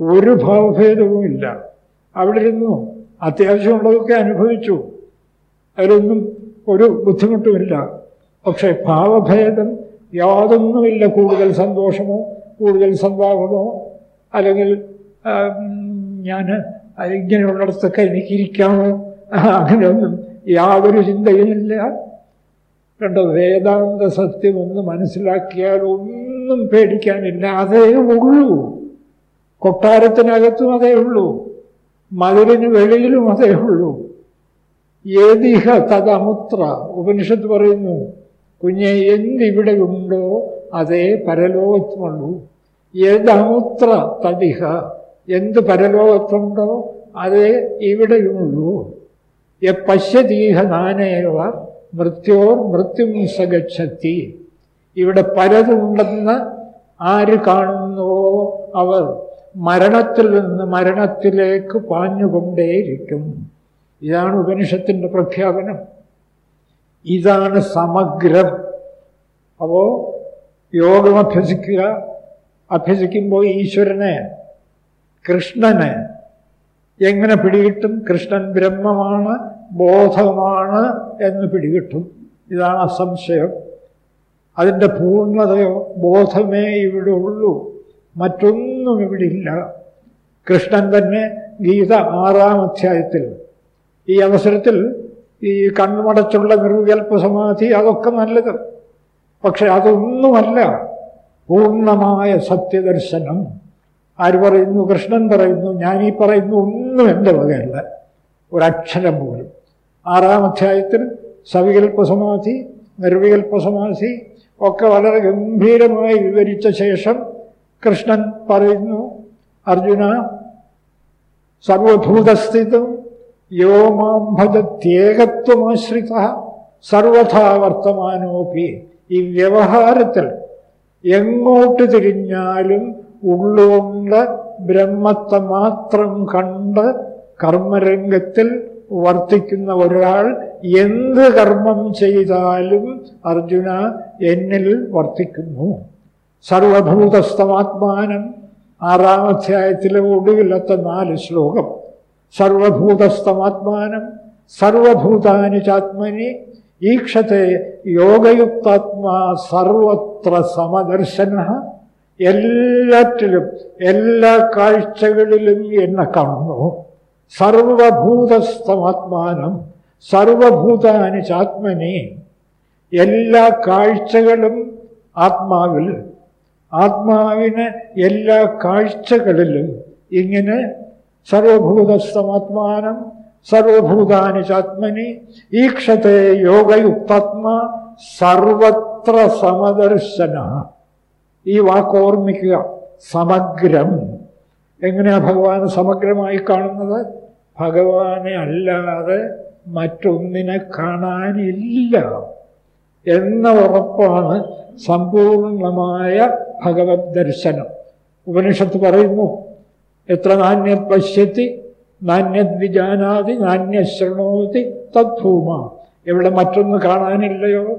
Speaker 1: ഒരു ഭാവഭേദവുമില്ല. അവിടെ ഇരുന്നു അത്യാവശ്യമുള്ളതൊക്കെ അനുഭവിച്ചു. അതിലൊന്നും ഒരു ബുദ്ധിമുട്ടുമില്ല. പക്ഷേ ഭാവഭേദം യാതൊന്നുമില്ല. കൂടുതൽ സന്തോഷമോ കൂടുതൽ സംഭാവമോ അല്ലെങ്കിൽ ഞാൻ ഇങ്ങനെയുള്ളിടത്തൊക്കെ എനിക്കിരിക്കാമോ? അങ്ങനെയൊന്നും യാതൊരു ചിന്തയുമില്ല. കണ്ടോ വേദാന്ത സത്യം ഒന്ന് മനസ്സിലാക്കിയാൽ ഒന്നും പേടിക്കാനില്ല. അതേ ഉള്ളൂ. കൊട്ടാരത്തിനകത്തും അതേ ഉള്ളൂ. മതിലിന് വെളിയിലും അതേ ഉള്ളൂ. ഏതിഹ തദമുത്ര. ഉപനിഷത്ത് പറയുന്നു കുഞ്ഞെ എന്തിവിടെ ഉണ്ടോ അതേ പരലോകത്തുമുള്ളൂ. ഏതമുത്ര തദിഹ എന്ത് പരലോകത്തുണ്ടോ അതേ ഇവിടെയുള്ളൂ. പശ്യതീഹ നാനേവ മൃത്യോർ മൃത്യും സഗച്ഛത്തി. ഇവിടെ പലതുണ്ടെന്ന് ആര് കാണുന്നുവോ അവർ മരണത്തിൽ നിന്ന് മരണത്തിലേക്ക് പാഞ്ഞുകൊണ്ടേയിരിക്കും. ഇതാണ് ഉപനിഷത്തിന്റെ പ്രഖ്യാപനം. ഇതാണ് സമഗ്രം. അപ്പോൾ യോഗം അഭ്യസിക്കുക അഭ്യസിക്കുമ്പോൾ ഈശ്വരനെ കൃഷ്ണനെ എങ്ങനെ പിടികിട്ടും? കൃഷ്ണൻ ബ്രഹ്മമാണ് ബോധമാണ് എന്ന് പിടികിട്ടും. ഇതാണ് അസംശയം അതിന്റെ പൂർണതയോ ബോധമേ ഇവിടെ ഉള്ളൂ. മറ്റൊന്നും ഇവിടെ ഇല്ല. കൃഷ്ണൻ തന്നെ ഗീത ആറാം അധ്യായത്തിൽ ഈ അവസരത്തിൽ ഈ കണ്ണുമടച്ചുള്ള നിർവികൽപ്പ സമാധി അതൊക്കെ നല്ലത്. പക്ഷെ അതൊന്നുമല്ല. പൂർണമായ സത്യദർശനം. ആര് പറയുന്നു? കൃഷ്ണൻ പറയുന്നു. ഈ പറയുന്നു ഒന്നും എന്റെ വകയല്ല. ഒരക്ഷരം പോലും. ആറാം അധ്യായത്തിൽ സവികൽപ്പസമാധി നിർവികൽപ്പസമാധി ഒക്കെ വളരെ ഗംഭീരമായി വിവരിച്ച ശേഷം കൃഷ്ണൻ പറയുന്നു അർജുന സർവഭൂതസ്ഥിതം യോ മാം സർവഥാ വർത്തമാനോപി. ഈ വ്യവഹാരത്തിൽ എങ്ങോട്ട് തിരിഞ്ഞാലും ഉള്ളുകൊണ്ട് ബ്രഹ്മത്തെ മാത്രം കണ്ട് കർമ്മരംഗത്തിൽ വർത്തിക്കുന്ന ഒരാൾ എന്ത് കർമ്മം ചെയ്താലും അർജുന എന്നിൽ വർത്തിക്കുന്നു. സർവഭൂതസ്ഥമാത്മാനം ആറാം അധ്യായത്തിലെ ഒടുവിലത്തെ നാല് ശ്ലോകം. സർവഭൂതസ്ഥമാത്മാനം സർവഭൂതാനി ചാത്മനി ഈക്ഷത്തെ യോഗയുക്താത്മാ സർവത്ര സമദർശന. എല്ലാറ്റിലും എല്ലാ കാഴ്ചകളിലും എന്നെ കാണുന്നു. സർവഭൂതസ്ഥമാത്മാനം സർവഭൂതാനി ചാത്മനി എല്ലാ കാഴ്ചകളും ആത്മാവിൽ. ആത്മാവിന് എല്ലാ കാഴ്ചകളിലും ഇങ്ങനെ സർവഭൂതസ്ഥമാത്മാനം സർവഭൂതാനി ചാത്മനി ഈക്ഷത്തെ യോഗയുക്താത്മാ സർവത്ര സമദർശന. ഈ വാക്ക് ഓർമ്മിക്കുക. സമഗ്രം. എങ്ങനെയാ ഭഗവാൻ സമഗ്രമായി കാണുന്നത്? ഭഗവാനെ അല്ലാതെ മറ്റൊന്നിനെ കാണാനില്ല എന്ന ഉറപ്പാണ് സമ്പൂർണമായ ഭഗവത് ദർശനം. ഉപനിഷത്ത് പറയുന്നു എത്ര നാണ്യത് പശ്യത്തി നാണ്യത് വിജാനാതി നാണ്യശ്രണോതി തദ്ഭൂമ എവിടെ മറ്റൊന്ന് കാണാനില്ലയോ?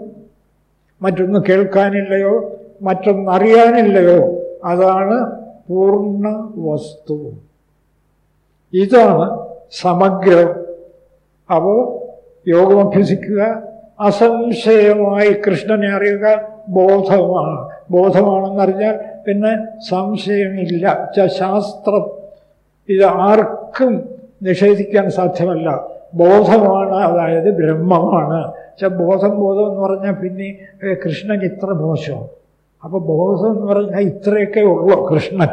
Speaker 1: മറ്റൊന്ന് കേൾക്കാനില്ലയോ? മറ്റൊന്ന് അറിയാനില്ലയോ? അതാണ് പൂർണ വസ്തു. ഇതാണ് സമഗ്രം അപ്പോൾ യോഗം അഭ്യസിക്കുക അസംശയമായി കൃഷ്ണനെ അറിയുക ബോധമാണ്. ബോധമാണെന്നറിഞ്ഞാൽ പിന്നെ സംശയമില്ല. ശാസ്ത്രം. ഇത് ആർക്കും നിഷേധിക്കാൻ സാധ്യമല്ല. ബോധമാണ് അതായത് ബ്രഹ്മമാണ്. പക്ഷെ ബോധം ബോധം എന്ന് പറഞ്ഞാൽ പിന്നെ കൃഷ്ണൻ ഇത്ര മോശം. അപ്പോൾ ബോധം എന്ന് പറഞ്ഞാൽ ഇത്രയൊക്കെ ഉള്ളൂ കൃഷ്ണൻ.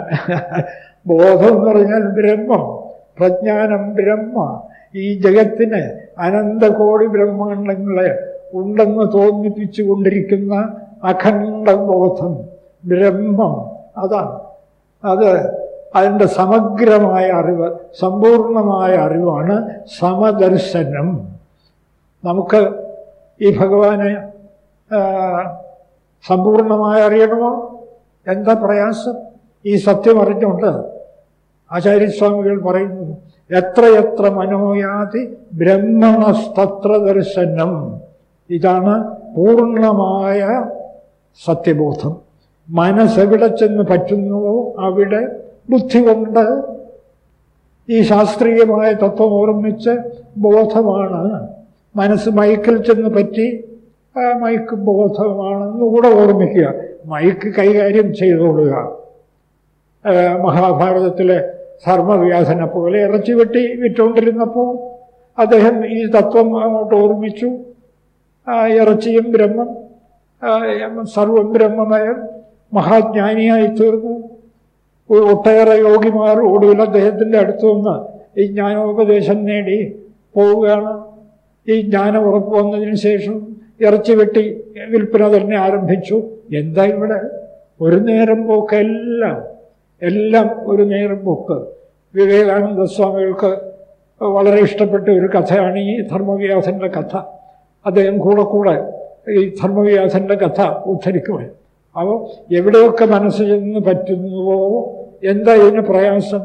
Speaker 1: ബോധം എന്ന് പറഞ്ഞാൽ ബ്രഹ്മം. പ്രജ്ഞാനം ബ്രഹ്മ. ഈ ജഗത്തിന് അനന്തകോടി ബ്രഹ്മാണ്ടങ്ങളെ ഉണ്ടെന്ന് തോന്നിപ്പിച്ചു കൊണ്ടിരിക്കുന്ന അഖണ്ഡ ബോധം ബ്രഹ്മം. അതാണ്. അത് അതിന്റെ സമഗ്രമായ അറിവ് സമ്പൂർണമായ അറിവാണ് സമദർശനം. നമുക്ക് ഈ ഭഗവാനെ സമ്പൂർണമായി അറിയണമോ? എന്താ പ്രയാസം? ഈ സത്യം അറിഞ്ഞുകൊണ്ട് ആചാര്യസ്വാമികൾ പറയുന്നു എത്രയെത്ര മനോയാതി ബ്രഹ്മണസ്തത്ര ദർശനം ഇതാണ് പൂർണമായ സത്യബോധം. മനസ്സെവിടെ ചെന്ന് പറ്റുന്നുവോ അവിടെ ബുദ്ധി കൊണ്ട് ഈ ശാസ്ത്രീയമായ തത്വം ഓർമ്മിച്ച് ബോധമാണ് മനസ്സ് മയക്കിൽ ചെന്ന് പറ്റി ആ മയക്ക് ബോധമാണെന്ന് കൂടെ ഓർമ്മിക്കുക. മൈക്ക് കൈകാര്യം ചെയ്തുകൊള്ളുക മഹാഭാരതത്തിലെ ധർമ്മവ്യാസനെ പോലെ ഇറച്ചി വെട്ടി വിറ്റുകൊണ്ടിരുന്നപ്പോൾ അദ്ദേഹം ഈ തത്വം അങ്ങോട്ട് ഓർമ്മിച്ചു. ഇറച്ചിയും ബ്രഹ്മം സർവം ബ്രഹ്മമയം മഹാജ്ഞാനിയായി തീർന്നു. ഒട്ടേറെ യോഗിമാർ ഒടുവിൽ അദ്ദേഹത്തിന്റെ അടുത്തു നിന്ന് ഈ ജ്ഞാനോപദേശം നേടി പോവുകയാണ്. ഈ ജ്ഞാനം ഉറപ്പ് വന്നതിന് ശേഷം ഇറച്ചി വെട്ടി വിൽപ്പന തന്നെ ആരംഭിച്ചു. എന്താ ഇവിടെ? ഒരു നേരം പോക്ക് എല്ലാം എല്ലാം ഒരു നേരം പോക്ക്. വിവേകാനന്ദ സ്വാമികൾക്ക് വളരെ ഇഷ്ടപ്പെട്ട ഒരു കഥയാണ് ഈ ധർമ്മവ്യാസന്റെ കഥ. അദ്ദേഹം കൂടെ കൂടെ ഈ ധർമ്മവ്യാസന്റെ കഥ ഉദ്ധരിക്കുവാൻ. അപ്പോൾ എവിടെയൊക്കെ മനസ്സ് ചെന്ന് പറ്റുന്നുവോ? എന്താ ഇതിന് പ്രയാസം?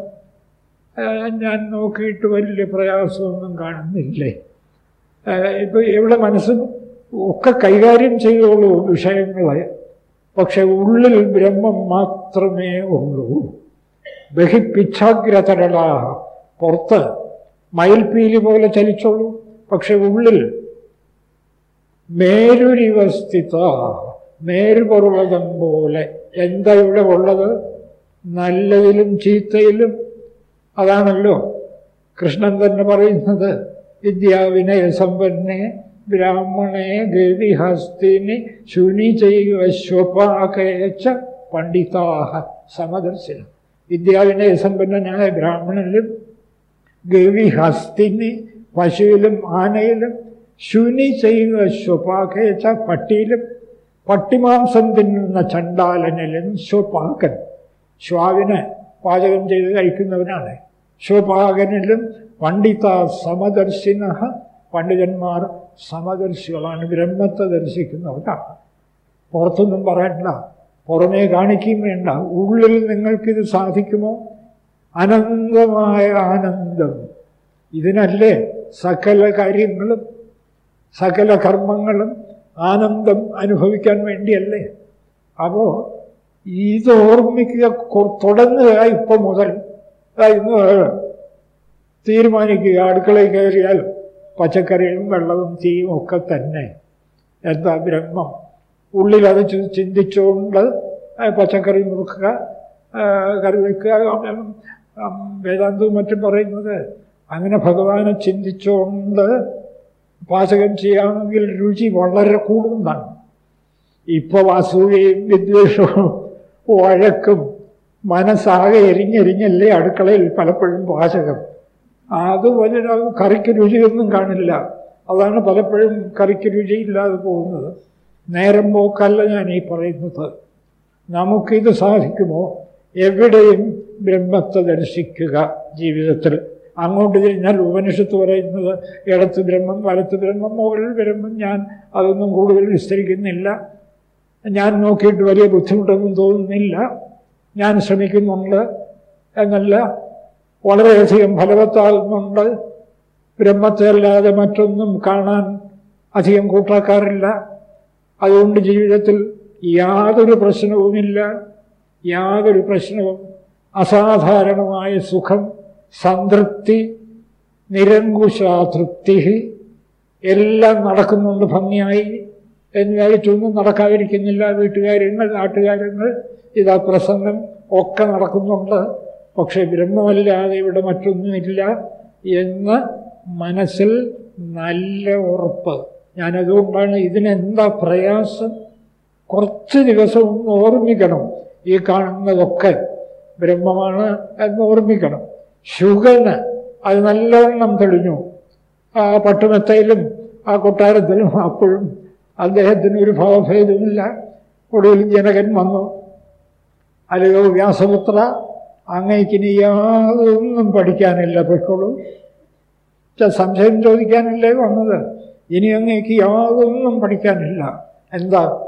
Speaker 1: ഞാൻ നോക്കിയിട്ട് വലിയ പ്രയാസമൊന്നും കാണുന്നില്ലേ? ഇപ്പോൾ എവിടെ മനസ്സ് ഒക്കെ കൈകാര്യം ചെയ്തോളൂ വിഷയങ്ങളെ. പക്ഷെ ഉള്ളിൽ ബ്രഹ്മം മാത്രമേ ഉള്ളൂ. ബഹിപ്പിച്ഛാഗ്രതരള പുറത്ത് മയിൽപ്പീലി പോലെ ചലിച്ചോളൂ. പക്ഷെ ഉള്ളിൽ മേരുരിവസ്ഥിത മേരുപർവതം പോലെ. എന്താ ഇവിടെ ഉള്ളത്? നല്ലതിലും ചീത്തയിലും. അതാണല്ലോ കൃഷ്ണൻ തന്നെ പറയുന്നത്. വിദ്യാവിനയ സമ്പന്നെ ബ്രാഹ്മണേ ഗവിഹസ്തിനി ശുനി ചെയ്യുവ സ്വപാകേച്ച പണ്ഡിതാഹ സമദർശനം. വിദ്യാവിനയ സമ്പന്നനായ ബ്രാഹ്മണനിലും ഗവിഹസ്തിനി പശുവിലും ആനയിലും ശുനി ചെയ്യുക സ്വപാകേച്ച പട്ടിയിലും പട്ടിമാംസം തിന്നുന്ന ചണ്ടാലനിലും സ്വപാകൻ ശ്വാവിനെ പാചകം ചെയ്ത് കഴിക്കുന്നവനാണ്. സ്വപാകനിലും പണ്ഡിത സമദർശിന പണ്ഡിതന്മാർ സമദർശികളാണ് ബ്രഹ്മത്തെ ദർശിക്കുന്നവരാണ്. പുറത്തൊന്നും പറയണ്ട. പുറമേ കാണിക്കുകയും വേണ്ട. ഉള്ളിൽ നിങ്ങൾക്കിത് സാധിക്കുമോ? അനന്തമായ ആനന്ദം. ഇതിനല്ലേ സകല കാര്യങ്ങളും സകല കർമ്മങ്ങളും ആനന്ദം അനുഭവിക്കാൻ വേണ്ടിയല്ലേ? അപ്പോൾ ഇത് ഓർമ്മിക്കുക തുടങ്ങുക ഇപ്പം മുതൽ. ഇന്ന് തീരുമാനിക്കുക. അടുക്കളയിൽ കയറിയാൽ പച്ചക്കറിയും വെള്ളവും തീയും ഒക്കെ തന്നെ. എന്താ ബ്രഹ്മം? ഉള്ളിലത് ചിന്തിച്ചുകൊണ്ട് പച്ചക്കറി മുറുക്കുക കറി വയ്ക്കുക വേദാന്തവും മറ്റും പറയുന്നത്. അങ്ങനെ ഭഗവാനെ ചിന്തിച്ചുകൊണ്ട് പാചകം ചെയ്യാമെങ്കിൽ രുചി വളരെ കൂടുതലാണ്. ഇപ്പോൾ അസൂയയും വിദ്വേഷവും വഴക്കും മനസ്സാകെ എരിഞ്ഞെരിഞ്ഞല്ലേ അടുക്കളയിൽ പലപ്പോഴും പാചകം. അതുപോലെ കറിക്ക് രുചിയൊന്നും കാണില്ല. അതാണ് പലപ്പോഴും കറിക്ക് രുചിയില്ലാതെ പോകുന്നത്. നേരം പോക്കല്ല ഞാൻ ഈ പറയുന്നത്. നമുക്കിത് സാധിക്കുമോ? എവിടെയും ബ്രഹ്മത്തെ ദർശിക്കുക ജീവിതത്തിൽ. അങ്ങോട്ട് തിരിഞ്ഞാൽ ഉപനിഷത്ത് പറയുന്നത് ഇടത്ത് ബ്രഹ്മം വലത്ത് ബ്രഹ്മം മുകളിൽ ബ്രഹ്മം. ഞാൻ അതൊന്നും കൂടുതൽ വിസ്തരിക്കുന്നില്ല. ഞാൻ നോക്കിയിട്ട് വലിയ ബുദ്ധിമുട്ടൊന്നും തോന്നുന്നില്ല. ഞാൻ ശ്രമിക്കുന്നുണ്ട് എന്നല്ല. വളരെയധികം ഫലവത്താകുന്നുണ്ട്. ബ്രഹ്മത്തെ അല്ലാതെ മറ്റൊന്നും കാണാൻ അധികം കൂട്ടാക്കാറില്ല അതുകൊണ്ട് ജീവിതത്തിൽ യാതൊരു പ്രശ്നവുമില്ല. യാതൊരു പ്രശ്നവും. അസാധാരണമായ സുഖം സംതൃപ്തി നിരങ്കുശാതൃപ്തി എല്ലാം നടക്കുന്നുണ്ട് ഭംഗിയായി. എന്നിവയായിട്ടൊന്നും നടക്കാതിരിക്കുന്നില്ല. വീട്ടുകാര്യങ്ങൾ നാട്ടുകാര്യങ്ങൾ ഇതാ പ്രസംഗം ഒക്കെ നടക്കുന്നുണ്ട്. പക്ഷെ ബ്രഹ്മമല്ലാതെ ഇവിടെ മറ്റൊന്നുമില്ല എന്ന് മനസ്സിൽ നല്ല ഉറപ്പ്. ഞാനതുകൊണ്ടാണ് ഇതിനെന്താ പ്രയാസം? കുറച്ച് ദിവസം ഓർമ്മിക്കണം ഈ കാണുന്നതൊക്കെ. ബ്രഹ്മമാണ് എന്ന് ഓർമ്മിക്കണം. ശുഗന് അത് നല്ലവണ്ണം തെളിഞ്ഞു. ആ പട്ടുമെത്തയിലും ആ കൊട്ടാരത്തിലും അപ്പോഴും അദ്ദേഹത്തിന് ഒരു ഭാവഭേദമില്ല. ഒടുവിൽ ജനകൻ വന്നു. അല്ലയോ വ്യാസപുത്ര അങ്ങേക്കിനി യാതൊന്നും പഠിക്കാനില്ല പൊയ്ക്കോളൂ. സംശയം ചോദിക്കാനല്ലേ വന്നത്? ഇനി അങ്ങേക്ക് യാതൊന്നും പഠിക്കാനില്ല. എന്താ?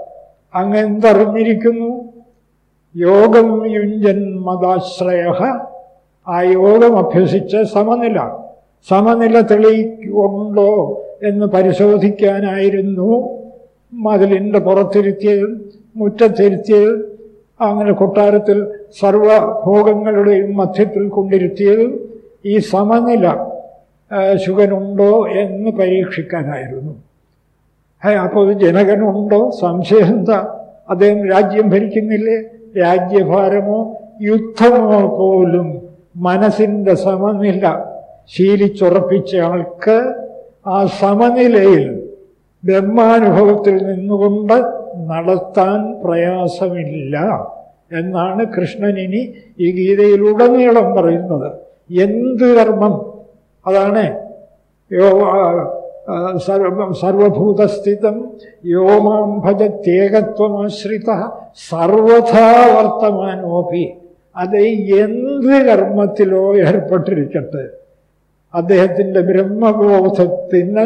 Speaker 1: അങ്ങ് എന്തറിഞ്ഞിരിക്കുന്നു യോഗം യുഞ്ചൻ മതാശ്രയ. ആ യോഗം അഭ്യസിച്ച് സമനില. സമനില തെളിയിക്കുണ്ടോ എന്ന് പരിശോധിക്കാനായിരുന്നു. മതിലിന്റെ പുറത്തിരുത്തിയത് മുറ്റത്തിരുത്തിയത് അങ്ങനെ കൊട്ടാരത്തിൽ സർവഭോഗങ്ങളുടെയും മധ്യത്തിൽ കൊണ്ടിരുത്തിയത് ഈ സമനില ശുഗനുണ്ടോ എന്ന് പരീക്ഷിക്കാനായിരുന്നു. അപ്പോൾ ജനകനുണ്ടോ? സംശയം എന്താ? അദ്ദേഹം രാജ്യം ഭരിക്കുന്നില്ലേ? രാജ്യഭാരമോ? യുദ്ധമോ പോലും മനസ്സിന്റെ സമനില ശീലിച്ചുറപ്പിച്ച ആൾക്ക് ആ സമനിലയിൽ ബ്രഹ്മാനുഭവത്തിൽ നിന്നുകൊണ്ട് നടത്താൻ പ്രയാസമില്ല. എന്നാണ് കൃഷ്ണൻ ഇനി ഈ ഗീതയിലുടനീളം പറയുന്നത്. എന്ത് കർമ്മം? അതാണ് യോ സർവ സർവഭൂതസ്ഥിതം യോമാം ഭജത്യേകത്വമാശ്രിത സർവഥാ വർത്തമാനോപി. അത് എന്ത് കർമ്മത്തിലോ ഏർപ്പെട്ടിരിക്കട്ടെ. അദ്ദേഹത്തിന്റെ ബ്രഹ്മബോധത്തിന്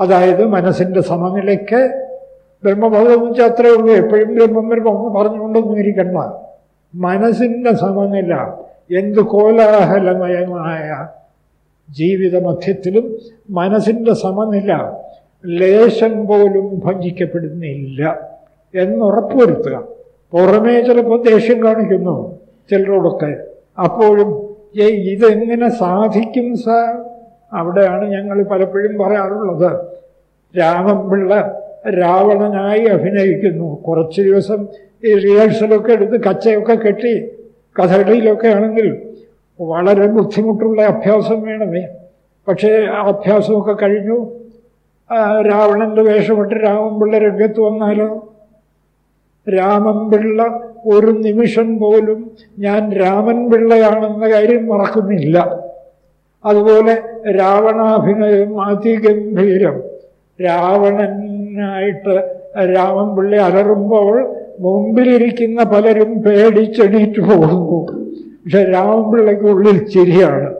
Speaker 1: അതായത് മനസ്സിന്റെ സമനിലയ്ക്ക് ബ്രഹ്മബോധം എന്ന് വെച്ചാൽ അത്രയേ ഉള്ളൂ. എപ്പോഴും ബ്രഹ്മം ബ്രഹ്മം പറഞ്ഞുകൊണ്ടൊന്നും ഇരിക്കണ്ട. മനസ്സിന്റെ സമനില എന്ത് കോലാഹലമയമായ ജീവിത മധ്യത്തിലും മനസ്സിന്റെ സമനില ലേശം പോലും ഭഞ്ജിക്കപ്പെടുന്നില്ല എന്നുറപ്പുവരുത്തുക. പുറമേ ചിലപ്പോൾ ദേഷ്യം കാണിക്കുന്നു ചിലരോടൊക്കെ. അപ്പോഴും ഏ ഇതെങ്ങനെ സാധിക്കും സാർ? അവിടെയാണ് ഞങ്ങൾ പലപ്പോഴും പറയാറുള്ളത്. രാമൻപിള്ള രാവണനായി അഭിനയിക്കുന്നു. കുറച്ച് ദിവസം ഈ റിഹേഴ്സലൊക്കെ എടുത്ത് കച്ചയൊക്കെ കെട്ടി കഥകളിയിലൊക്കെ ആണെങ്കിൽ വളരെ ബുദ്ധിമുട്ടുള്ള അഭ്യാസം വേണമേ. പക്ഷേ ആ അഭ്യാസമൊക്കെ കഴിഞ്ഞു. രാവണന്റെ വേഷമിട്ട് രാമൻപിള്ള രംഗത്ത് വന്നാലോ? രാമൻപിള്ള ഒരു നിമിഷം പോലും ഞാൻ രാമൻ പിള്ളയാണെന്ന കാര്യം മറക്കുന്നില്ല. അതുപോലെ രാവണാഭിനയം അതിഗംഭീരം. രാവണനായിട്ട് രാമൻ പിള്ളി അലറുമ്പോൾ മുമ്പിലിരിക്കുന്ന പലരും പേടിച്ചെണീറ്റ് പോകുന്നു. പക്ഷെ രാമൻപിള്ളയ്ക്ക് ഉള്ളിൽ ചിരിയാണ്.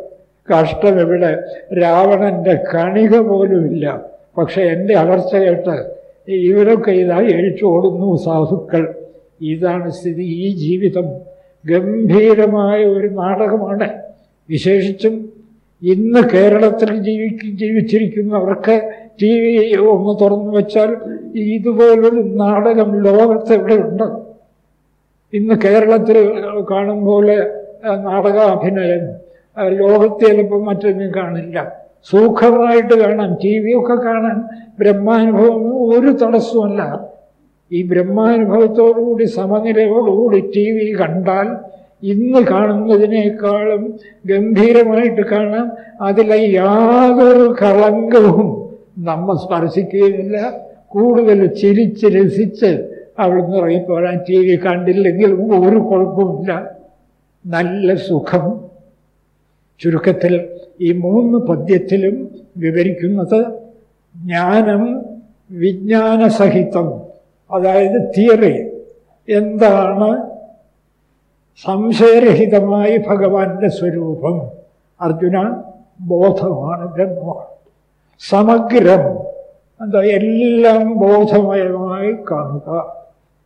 Speaker 1: കഷ്ടം ഇവിടെ. രാവണന്റെ കണിക പോലുമില്ല പക്ഷെ എന്റെ അലർച്ച കേട്ട് ഇവരൊക്കെ ഇതാ എഴിച്ചോടുന്നു സാധുക്കൾ. ഇതാണ് സ്ഥിതി ഈ ജീവിതം. ഗംഭീരമായ ഒരു നാടകമാണ്. വിശേഷിച്ചും ഇന്ന് കേരളത്തിൽ ജീവിക്ക് ജീവിച്ചിരിക്കുന്നവർക്ക് ടി വി ഒന്ന് തുറന്നു വെച്ചാൽ ഇതുപോലൊരു നാടകം ലോകത്ത് എവിടെയുണ്ട് ഇന്ന് കേരളത്തിൽ കാണും പോലെ നാടകാഭിനയം ലോകത്ത് ചിലപ്പോൾ മറ്റൊന്നും കാണില്ല. സൂഖമായിട്ട് കാണാം ടി വി ഒക്കെ കാണാൻ ബ്രഹ്മാനുഭവം ഒരു തടസ്സമല്ല ഈ ബ്രഹ്മാനുഭവത്തോടുകൂടി സമനിലയോടുകൂടി ടി വി കണ്ടാൽ ഇന്ന് കാണുന്നതിനേക്കാളും ഗംഭീരമായിട്ട് കാണാം അതിലെ യാതൊരു കളങ്കവും നമ്മ സ്പർശിക്കുകയില്ല കൂടുതൽ ചിരിച്ച് രസിച്ച് അവിടുന്ന് ഇറങ്ങിപ്പോരാൻ ടി വി കണ്ടില്ലെങ്കിൽ ഒരു കുഴപ്പമില്ല നല്ല സുഖം. ചുരുക്കത്തിൽ ഈ മൂന്ന് പദ്യത്തിലും വിവരിക്കുന്നത് ജ്ഞാനം വിജ്ഞാനസഹിതം അതായത് തിയറി. എന്താണ്? സംശയരഹിതമായി ഭഗവാന്റെ സ്വരൂപം. അർജുന ബോധമാണ് ബ്രഹ്മമാണ്. സമഗ്രം. എന്താ എല്ലാം ബോധമയമായി കാണുക.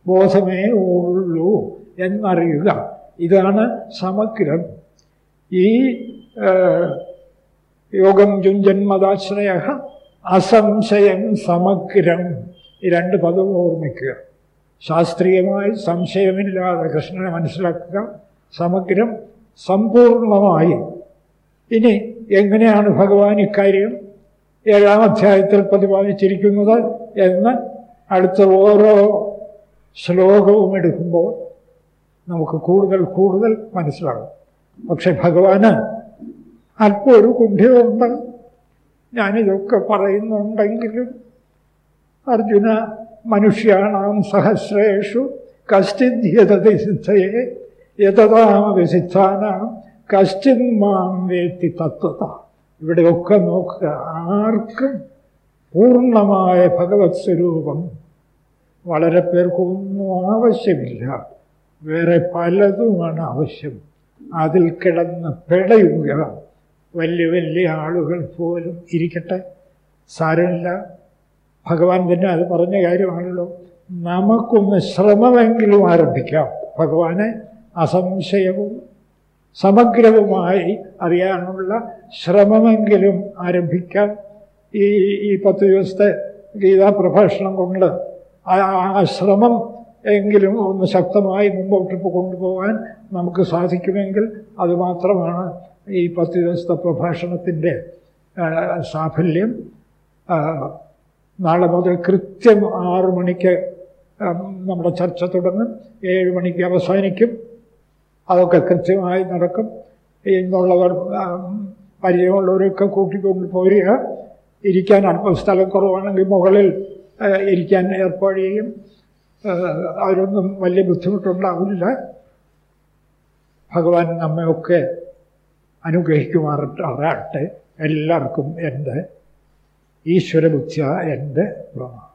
Speaker 1: ബോധമേ ഉള്ളൂ എന്നറിയുക. ഇതാണ് സമഗ്രം. ഈ യോഗം ജുഞ്ജന്മദാശ്രയ അസംശയം സമഗ്രം. ഈ രണ്ട് പദവും ഓർമ്മിക്കുക. ശാസ്ത്രീയമായി സംശയമില്ലാതെ കൃഷ്ണനെ മനസ്സിലാക്കുക. സമഗ്രം സമ്പൂർണമായി. ഇനി എങ്ങനെയാണ് ഭഗവാൻ ഇക്കാര്യം ഏഴാം അധ്യായത്തിൽ പ്രതിപാദിച്ചിരിക്കുന്നത് എന്ന് അടുത്ത ഓരോ ശ്ലോകവും എടുക്കുമ്പോൾ നമുക്ക് കൂടുതൽ കൂടുതൽ മനസ്സിലാകും. പക്ഷെ ഭഗവാന് അല്പം ഒരു കുണ്ഠ്യമുണ്ട് ഞാനിതൊക്കെ പറയുന്നുണ്ടെങ്കിലും അർജുന മനുഷ്യാണാം സഹസ്രേഷു കശ്ചിത് യഥതാമ സിദ്ധയെ യഥാമവിസിദ്ധാനാം കശ്ചിത് മാം വേത്തി തത്വത. ഇവിടെയൊക്കെ നോക്കുക. ആർക്കും പൂർണമായ ഭഗവത് സ്വരൂപം? വളരെ പേർക്കൊന്നും ആവശ്യമില്ല. വേറെ പലതുമാണ് ആവശ്യം. അതിൽ കിടന്ന് പിടയുക. വലിയ വലിയ ആളുകൾ പോലും ഇരിക്കട്ടെ. സാരമില്ല. ഭഗവാൻ തന്നെ അത് പറഞ്ഞ കാര്യമാണല്ലോ. നമുക്കൊന്ന് ശ്രമമെങ്കിലും ആരംഭിക്കാം. ഭഗവാനെ അസംശയവും സമഗ്രവുമായി അറിയാനുള്ള ശ്രമമെങ്കിലും ആരംഭിക്കാം ഈ ഈ പത്ത് ദിവസത്തെ ഗീതാ പ്രഭാഷണം കൊണ്ട് ആ ശ്രമം എങ്കിലും ഒന്ന് ശക്തമായി മുമ്പോട്ട് കൊണ്ടുപോകാൻ നമുക്ക് സാധിക്കുമെങ്കിൽ അതുമാത്രമാണ് ഈ പത്ത് ദിവസത്തെ പ്രഭാഷണത്തിന്റെ സാഫല്യം. നാളെ മുതൽ കൃത്യം ആറു മണിക്ക് നമ്മുടെ ചർച്ച തുടങ്ങും. ഏഴ് മണിക്ക് അവസാനിക്കും. അതൊക്കെ കൃത്യമായി നടക്കും. എന്നുള്ളവർ പരിചയമുള്ളവരൊക്കെ കൂട്ടിക്കൊണ്ട് പോരുക. ഇരിക്കാൻ അല്പം സ്ഥലം കുറവാണെങ്കിൽ മുകളിൽ ഇരിക്കാൻ ഏർപ്പാട് ചെയ്യും. അതിനൊന്നും വലിയ ബുദ്ധിമുട്ടുണ്ടാവില്ല. ഭഗവാൻ നമ്മയൊക്കെ അനുഗ്രഹിക്കുമാറാട്ടെ എല്ലാവർക്കും എന്റെ ഈശ്വരബുദ്ധിയ എന്റെ പ്രണാമം